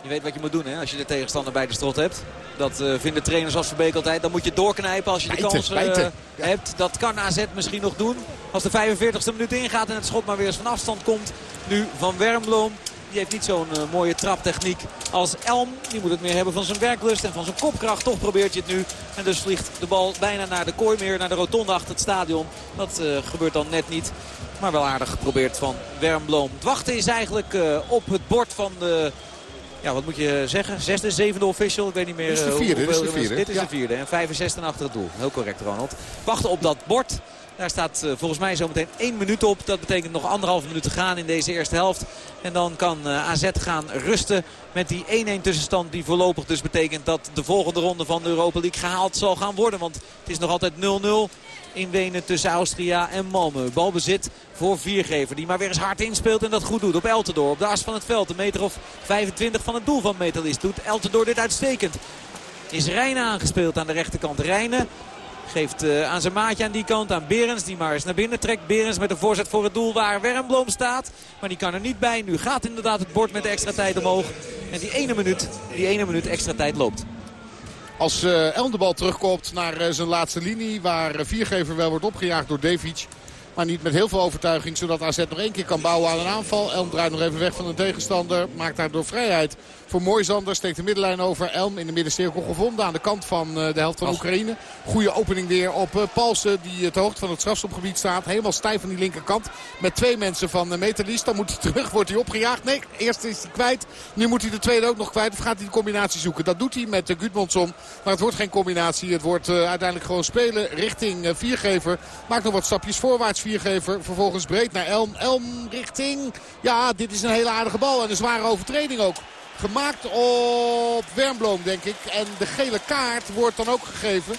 Je weet wat je moet doen hè, als je de tegenstander bij de strot hebt. Dat uh, vinden trainers als Verbeek altijd. Dan moet je doorknijpen als je de kans uh, hebt. Dat kan AZ misschien nog doen. Als de 45e minuut ingaat en het schot maar weer eens van afstand komt. Nu van Wermloom. Die heeft niet zo'n uh, mooie traptechniek als Elm. Die moet het meer hebben van zijn werklust en van zijn kopkracht. Toch probeert je het nu. En dus vliegt de bal bijna naar de kooi meer, naar de rotonde achter het stadion. Dat gebeurt dan net niet. Maar wel aardig geprobeerd van Wermbloom. Het wachten is eigenlijk op het bord van de... Ja, wat moet je zeggen? Zesde, zevende official. Ik weet niet meer dit is de vierde. hoeveel, dit is de vierde. Dit is ja. de vierde. En 65 achter het doel. Heel correct, Ronald. Wachten op dat bord. Daar staat uh, volgens mij zometeen één minuut op. Dat betekent nog anderhalf minuut te gaan in deze eerste helft. En dan kan uh, AZ gaan rusten met die 1-1 tussenstand. Die voorlopig dus betekent dat de volgende ronde van de Europa League gehaald zal gaan worden. Want het is nog altijd 0-0 in Wenen tussen Austria en Malmö. Balbezit voor Viergever die maar weer eens hard inspeelt en dat goed doet. Op Eltendoor, op de as van het veld. Een meter of 25 van het doel van Metalist. Doet Eltendoor dit uitstekend. Is Rijnen aangespeeld aan de rechterkant. Rijnen Geeft uh, aan zijn maatje aan die kant, aan Berens. Die maar eens naar binnen trekt. Berens met een voorzet voor het doel waar Wermbloom staat. Maar die kan er niet bij. Nu gaat inderdaad het bord met de extra tijd omhoog. En die ene minuut, die ene minuut extra tijd loopt. Als uh, Elm de bal terugkomt naar uh, zijn laatste linie. Waar uh, Viergever wel wordt opgejaagd door Devic. Maar niet met heel veel overtuiging. Zodat AZ nog één keer kan bouwen aan een aanval. Elm draait nog even weg van een tegenstander. Maakt daardoor vrijheid voor Moisander. Steekt de middenlijn over. Elm in de middencirkel gevonden aan de kant van de helft van Oekraïne. Goede opening weer op Palsen. Die te hoogte van het strafstopgebied staat. Helemaal stijf aan die linkerkant. Met twee mensen van Metalist. Dan moet hij terug. Wordt hij opgejaagd. Nee, eerst is hij kwijt. Nu moet hij de tweede ook nog kwijt. Of gaat hij de combinatie zoeken. Dat doet hij met Gudmundsson. Maar het wordt geen combinatie. Het wordt uiteindelijk gewoon spelen richting Viergever. Maakt nog wat stapjes voorwaarts Viergever. Vervolgens breed naar Elm. Elm richting... Ja, dit is een hele aardige bal. En een zware overtreding ook. Gemaakt op Wermbloom, denk ik. En de gele kaart wordt dan ook gegeven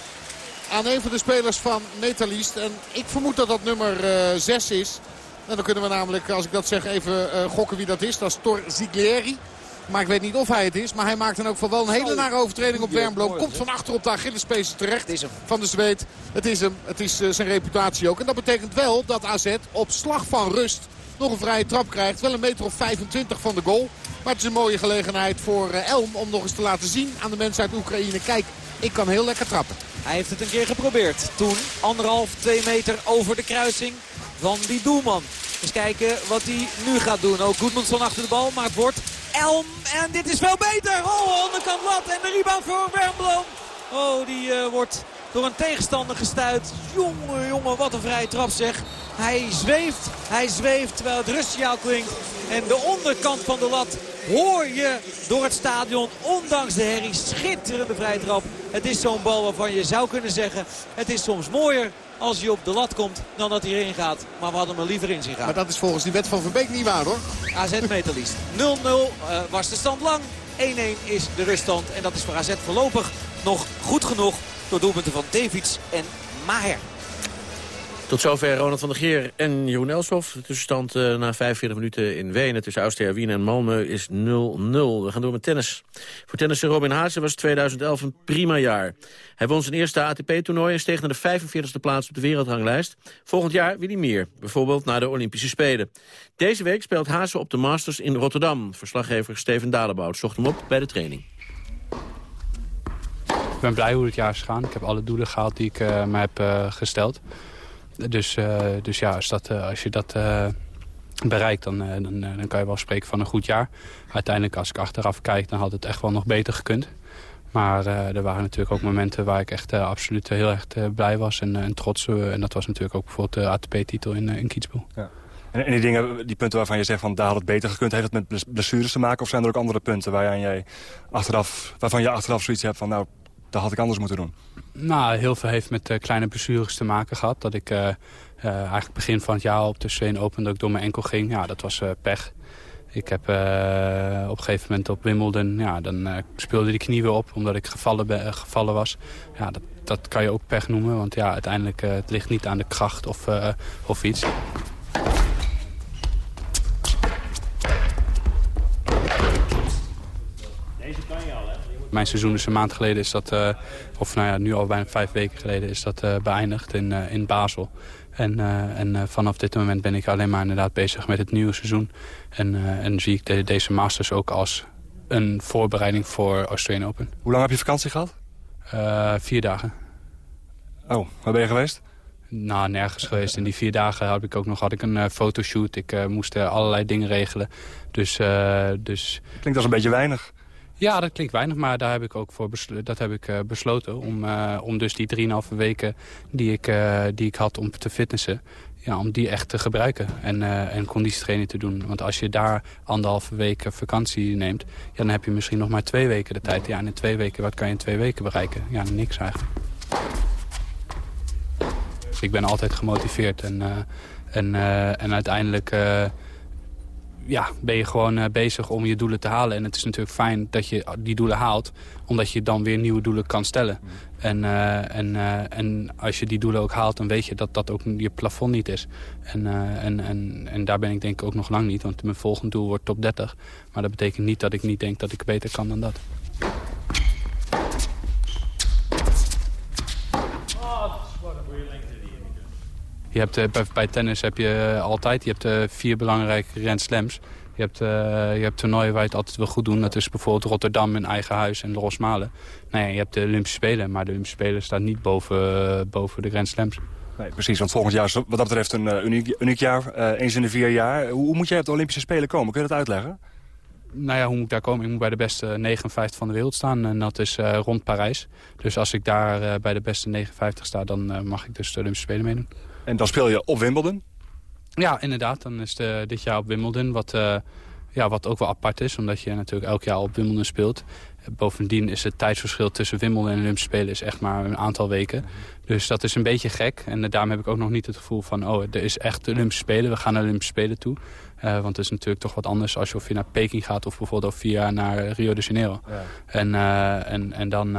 aan een van de spelers van Metalist. En ik vermoed dat dat nummer 6 uh, is. En dan kunnen we namelijk, als ik dat zeg, even uh, gokken wie dat is. Dat is Tor Ziglieri. Maar ik weet niet of hij het is. Maar hij maakt dan ook van wel een hele nare overtreding op Wermbloom. Komt van achter op de Achillespees terecht van de zweet. Het is hem. Het is uh, zijn reputatie ook. En dat betekent wel dat AZ op slag van rust nog een vrije trap krijgt. Wel een meter of 25 van de goal. Maar het is een mooie gelegenheid voor uh, Elm om nog eens te laten zien aan de mensen uit Oekraïne. Kijk, ik kan heel lekker trappen. Hij heeft het een keer geprobeerd. Toen anderhalf, twee meter over de kruising van die doelman. Eens kijken wat hij nu gaat doen. Ook Goedmundsson achter de bal, maar het wordt Elm. En dit is veel beter. Oh, onderkant lat en de rebound voor Wermbloom. Oh, die uh, wordt door een tegenstander gestuit. Jongen, jongen, wat een vrije trap zeg. Hij zweeft, hij zweeft terwijl het rustsignaal klinkt. En de onderkant van de lat hoor je door het stadion. Ondanks de herrie, schitterende vrije trap. Het is zo'n bal waarvan je zou kunnen zeggen... het is soms mooier als hij op de lat komt dan dat hij erin gaat. Maar we hadden hem er liever in zien gaan. Maar dat is volgens die wet van Verbeek niet waar hoor. AZ meterliest. 0-0 uh, was de stand lang. 1-1 is de ruststand. En dat is voor AZ voorlopig nog goed genoeg door doelpunten van Davids en Maher. Tot zover Ronald van der Geer en Jeroen Elshoff. De tussenstand uh, na 45 minuten in Wenen tussen Austria Wien en Malmö is 0-0. We gaan door met tennis. Voor tennisser Robin Haase was 2011 een prima jaar. Hij won zijn eerste ATP-toernooi en steeg naar de 45e plaats op de wereldranglijst. Volgend jaar wil hij meer, bijvoorbeeld naar de Olympische Spelen. Deze week speelt Haase op de Masters in Rotterdam. Verslaggever Steven Dalebout zocht hem op bij de training. Ik ben blij hoe het jaar is gegaan. Ik heb alle doelen gehaald die ik uh, me heb uh, gesteld. Dus, uh, dus ja, als, dat, als je dat bereikt, dan, dan, dan kan je wel spreken van een goed jaar. Uiteindelijk, als ik achteraf kijk, dan had het echt wel nog beter gekund. Maar er waren natuurlijk ook momenten waar ik echt absoluut heel erg blij was en, en trots. en dat was natuurlijk ook bijvoorbeeld de ATP-titel in, in Kitzbühel. Ja. En, die, dingen, die punten waarvan je zegt van daar had het beter gekund... heeft het met blessures te maken of zijn er ook andere punten waar jij achteraf, waarvan je achteraf zoiets hebt van... nou, dat had ik anders moeten doen? Nou, heel veel heeft met uh, kleine blessures te maken gehad. Dat ik uh, uh, eigenlijk begin van het jaar op de Open dat ik door mijn enkel ging. Ja, dat was pech. Ik heb op een gegeven moment op Wimbledon, ja, dan speelde die knie weer op omdat ik gevallen, gevallen was. Ja, dat, dat kan je ook pech noemen, want ja, uiteindelijk het ligt niet aan de kracht of, of iets. Mijn seizoen is een maand geleden is dat, uh, of nou ja, nu al bijna vijf weken geleden is dat uh, beëindigd in, uh, in Basel. En, en vanaf dit moment ben ik alleen maar inderdaad bezig met het nieuwe seizoen. En, en zie ik de, deze Masters ook als een voorbereiding voor Australian Open. Hoe lang heb je vakantie gehad? vier dagen. Oh, waar ben je geweest? Nou, nergens geweest. In die vier dagen had ik ook nog had ik een fotoshoot. Ik moest allerlei dingen regelen. Dus, dus... Klinkt als een beetje weinig. Ja, dat klinkt weinig, maar daar heb ik ook voor dat heb ik, uh, besloten. Om, uh, om dus die 3,5 weken die ik, uh, die ik had om te fitnessen... Ja, om die echt te gebruiken en, en conditietraining te doen. Want als je daar anderhalve weken vakantie neemt... Ja, dan heb je misschien nog maar twee weken de tijd. Ja, en in twee weken, wat kan je in twee weken bereiken? Ja, niks eigenlijk. Ik ben altijd gemotiveerd en, en, en uiteindelijk ja, ben je gewoon uh, bezig om je doelen te halen. En het is natuurlijk fijn dat je die doelen haalt, omdat je dan weer nieuwe doelen kan stellen. En, uh, en, uh, en als je die doelen ook haalt, dan weet je dat dat ook je plafond niet is. En, en, en, en daar ben ik denk ik ook nog lang niet, want mijn volgende doel wordt top 30. Maar dat betekent niet dat ik niet denk dat ik beter kan dan dat. Je hebt, bij, bij, tennis heb je altijd je hebt, vier belangrijke Grand Slams. Je hebt, uh, je hebt toernooien waar je het altijd wil goed doen. Dat is bijvoorbeeld Rotterdam in eigen huis en Rosmalen. Nee, je hebt de Olympische Spelen, maar de Olympische Spelen staat niet boven, boven de Grand Slams. Nee, precies, want volgend jaar is wat dat betreft een uh, uniek, uniek, jaar. Eens in de vier jaar. Hoe, hoe moet jij op de Olympische Spelen komen? Kun je dat uitleggen? Nou ja, hoe moet ik daar komen? Ik moet bij de beste 59 van de wereld staan. En dat is rond Parijs. Dus als ik daar bij de beste 59 sta, dan mag ik dus de Olympische Spelen meedoen. En dan speel je op Wimbledon? Ja, inderdaad. Dan is de, dit jaar op Wimbledon, wat, uh, ja, wat ook wel apart is. Omdat je natuurlijk elk jaar op Wimbledon speelt. Bovendien is het tijdsverschil tussen Wimbledon en Olympische Spelen is echt maar een aantal weken. Dus dat is een beetje gek. En uh, daarom heb ik ook nog niet het gevoel van... oh, er is echt de Olympische Spelen, we gaan naar de Olympische Spelen toe. Uh, want het is natuurlijk toch wat anders als je of je naar Peking gaat... of bijvoorbeeld jaar naar Rio de Janeiro. Ja. En, en, en dan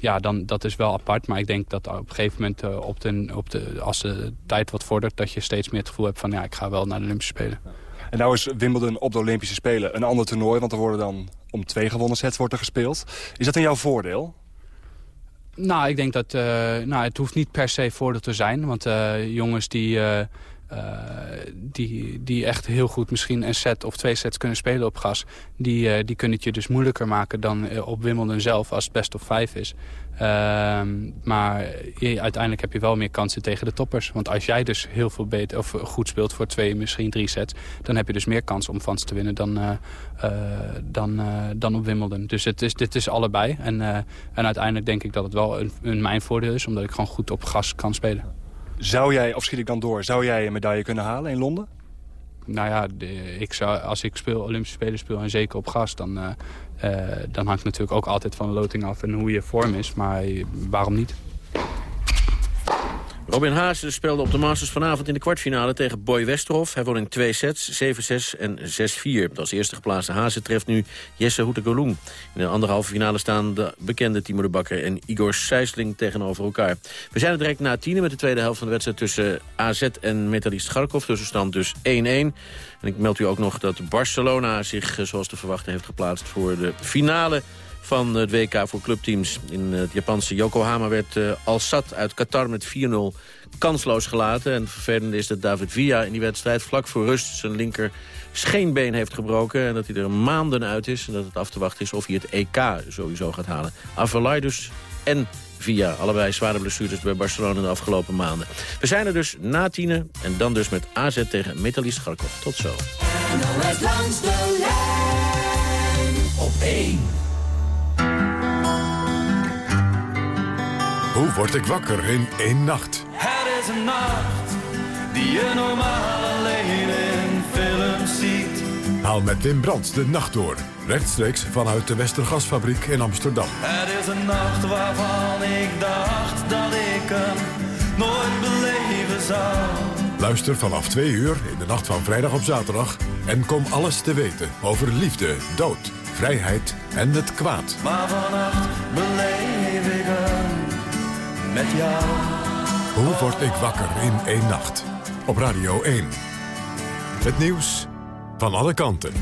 ja, dan, dat is wel apart. Maar ik denk dat op een gegeven moment, uh, op de, op de, als de tijd wat vordert... dat je steeds meer het gevoel hebt van ja, ik ga wel naar de Olympische Spelen. En nou is Wimbledon op de Olympische Spelen een ander toernooi... want er worden dan om twee gewonnen sets wordt er gespeeld. Is dat in jouw voordeel? Nou, ik denk dat uh, nou, het hoeft niet per se voordeel te zijn. Want uh, jongens die... Uh, die, die echt heel goed misschien een set of twee sets kunnen spelen op gas... die, uh, die kunnen het je dus moeilijker maken dan op Wimbledon zelf als het best of vijf is. Uh, maar je, uiteindelijk heb je wel meer kansen tegen de toppers. Want als jij dus heel veel beter of goed speelt voor twee, misschien drie sets... dan heb je dus meer kans om van te winnen dan, dan, dan op Wimbledon. Dus het is, dit is allebei. En, en uiteindelijk denk ik dat het wel een, een mijn voordeel is... omdat ik gewoon goed op gas kan spelen. Zou jij, of schiet ik dan door, zou jij een medaille kunnen halen in Londen? Nou ja, ik zou, als ik speel, Olympische Spelen speel en zeker op gas... dan, uh, uh, dan hangt natuurlijk ook altijd van de loting af en hoe je vorm is. Maar waarom niet? Robin Haase speelde op de Masters vanavond in de kwartfinale tegen Boy Westerhof. Hij won in twee sets, 7-6 en 6-4. Als eerste geplaatste Haase treft nu Jesse Hoetegoloen. In de anderhalve finale staan de bekende Timo de Bakker en Igor Sijsling tegenover elkaar. We zijn direct na tienen met de tweede helft van de wedstrijd tussen AZ en Metalist Garkov. Tussenstand dus 1-1. En ik meld u ook nog dat Barcelona zich, zoals te verwachten, heeft geplaatst voor de finale van het WK voor clubteams. In het Japanse Yokohama werd uh, Al-Sad uit Qatar met 4-0 kansloos gelaten. En het vervelende is dat David Villa in die wedstrijd vlak voor rust zijn linker scheenbeen heeft gebroken. En dat hij er maanden uit is. En dat het af te wachten is of hij het EK sowieso gaat halen. Avalai dus en Via. Allebei zware blessures bij Barcelona de afgelopen maanden. We zijn er dus na tienen en dan dus met AZ tegen Metalist Garkov. Tot zo. NOS langs de lijn op 1. Hoe word ik wakker in één nacht? Het is een nacht die je normaal alleen in films ziet. Haal met Wim Brands de nacht door. Rechtstreeks vanuit de Westergasfabriek in Amsterdam. Het is een nacht waarvan ik dacht dat ik hem nooit beleven zou. Luister vanaf twee uur in de nacht van vrijdag op zaterdag... en kom alles te weten over liefde, dood, vrijheid en het kwaad. Maar vannacht beleef ik hem met jou. Hoe word ik wakker in één nacht? Op Radio 1. Het nieuws van alle kanten.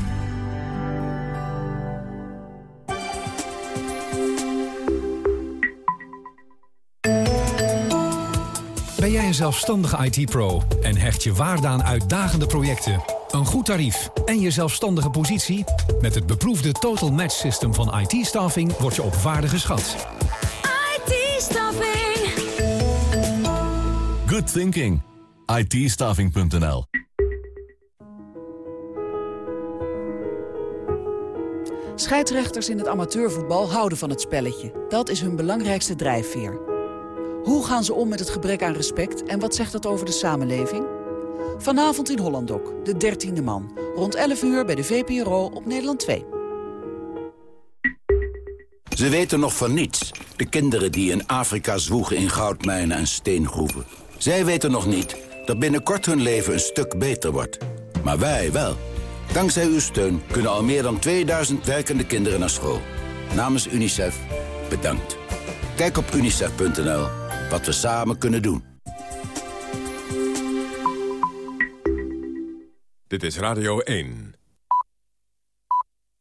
Ben jij een zelfstandige IT-pro en hecht je waarde aan uitdagende projecten? Een goed tarief en je zelfstandige positie? Met het beproefde Total Match System van IT-staffing word je op waarde geschat. IT-staffing. Good thinking. it Scheidsrechters in het amateurvoetbal houden van het spelletje. Dat is hun belangrijkste drijfveer. Hoe gaan ze om met het gebrek aan respect en wat zegt dat over de samenleving? Vanavond in Hollandok, de dertiende man. Rond 11 uur bij de VPRO op Nederland 2. Ze weten nog van niets. De kinderen die in Afrika zwoegen in goudmijnen en steengroeven. Zij weten nog niet dat binnenkort hun leven een stuk beter wordt. Maar wij wel. Dankzij uw steun kunnen al meer dan 2000 werkende kinderen naar school. Namens UNICEF, bedankt. Kijk op unicef.nl wat we samen kunnen doen. Dit is Radio 1.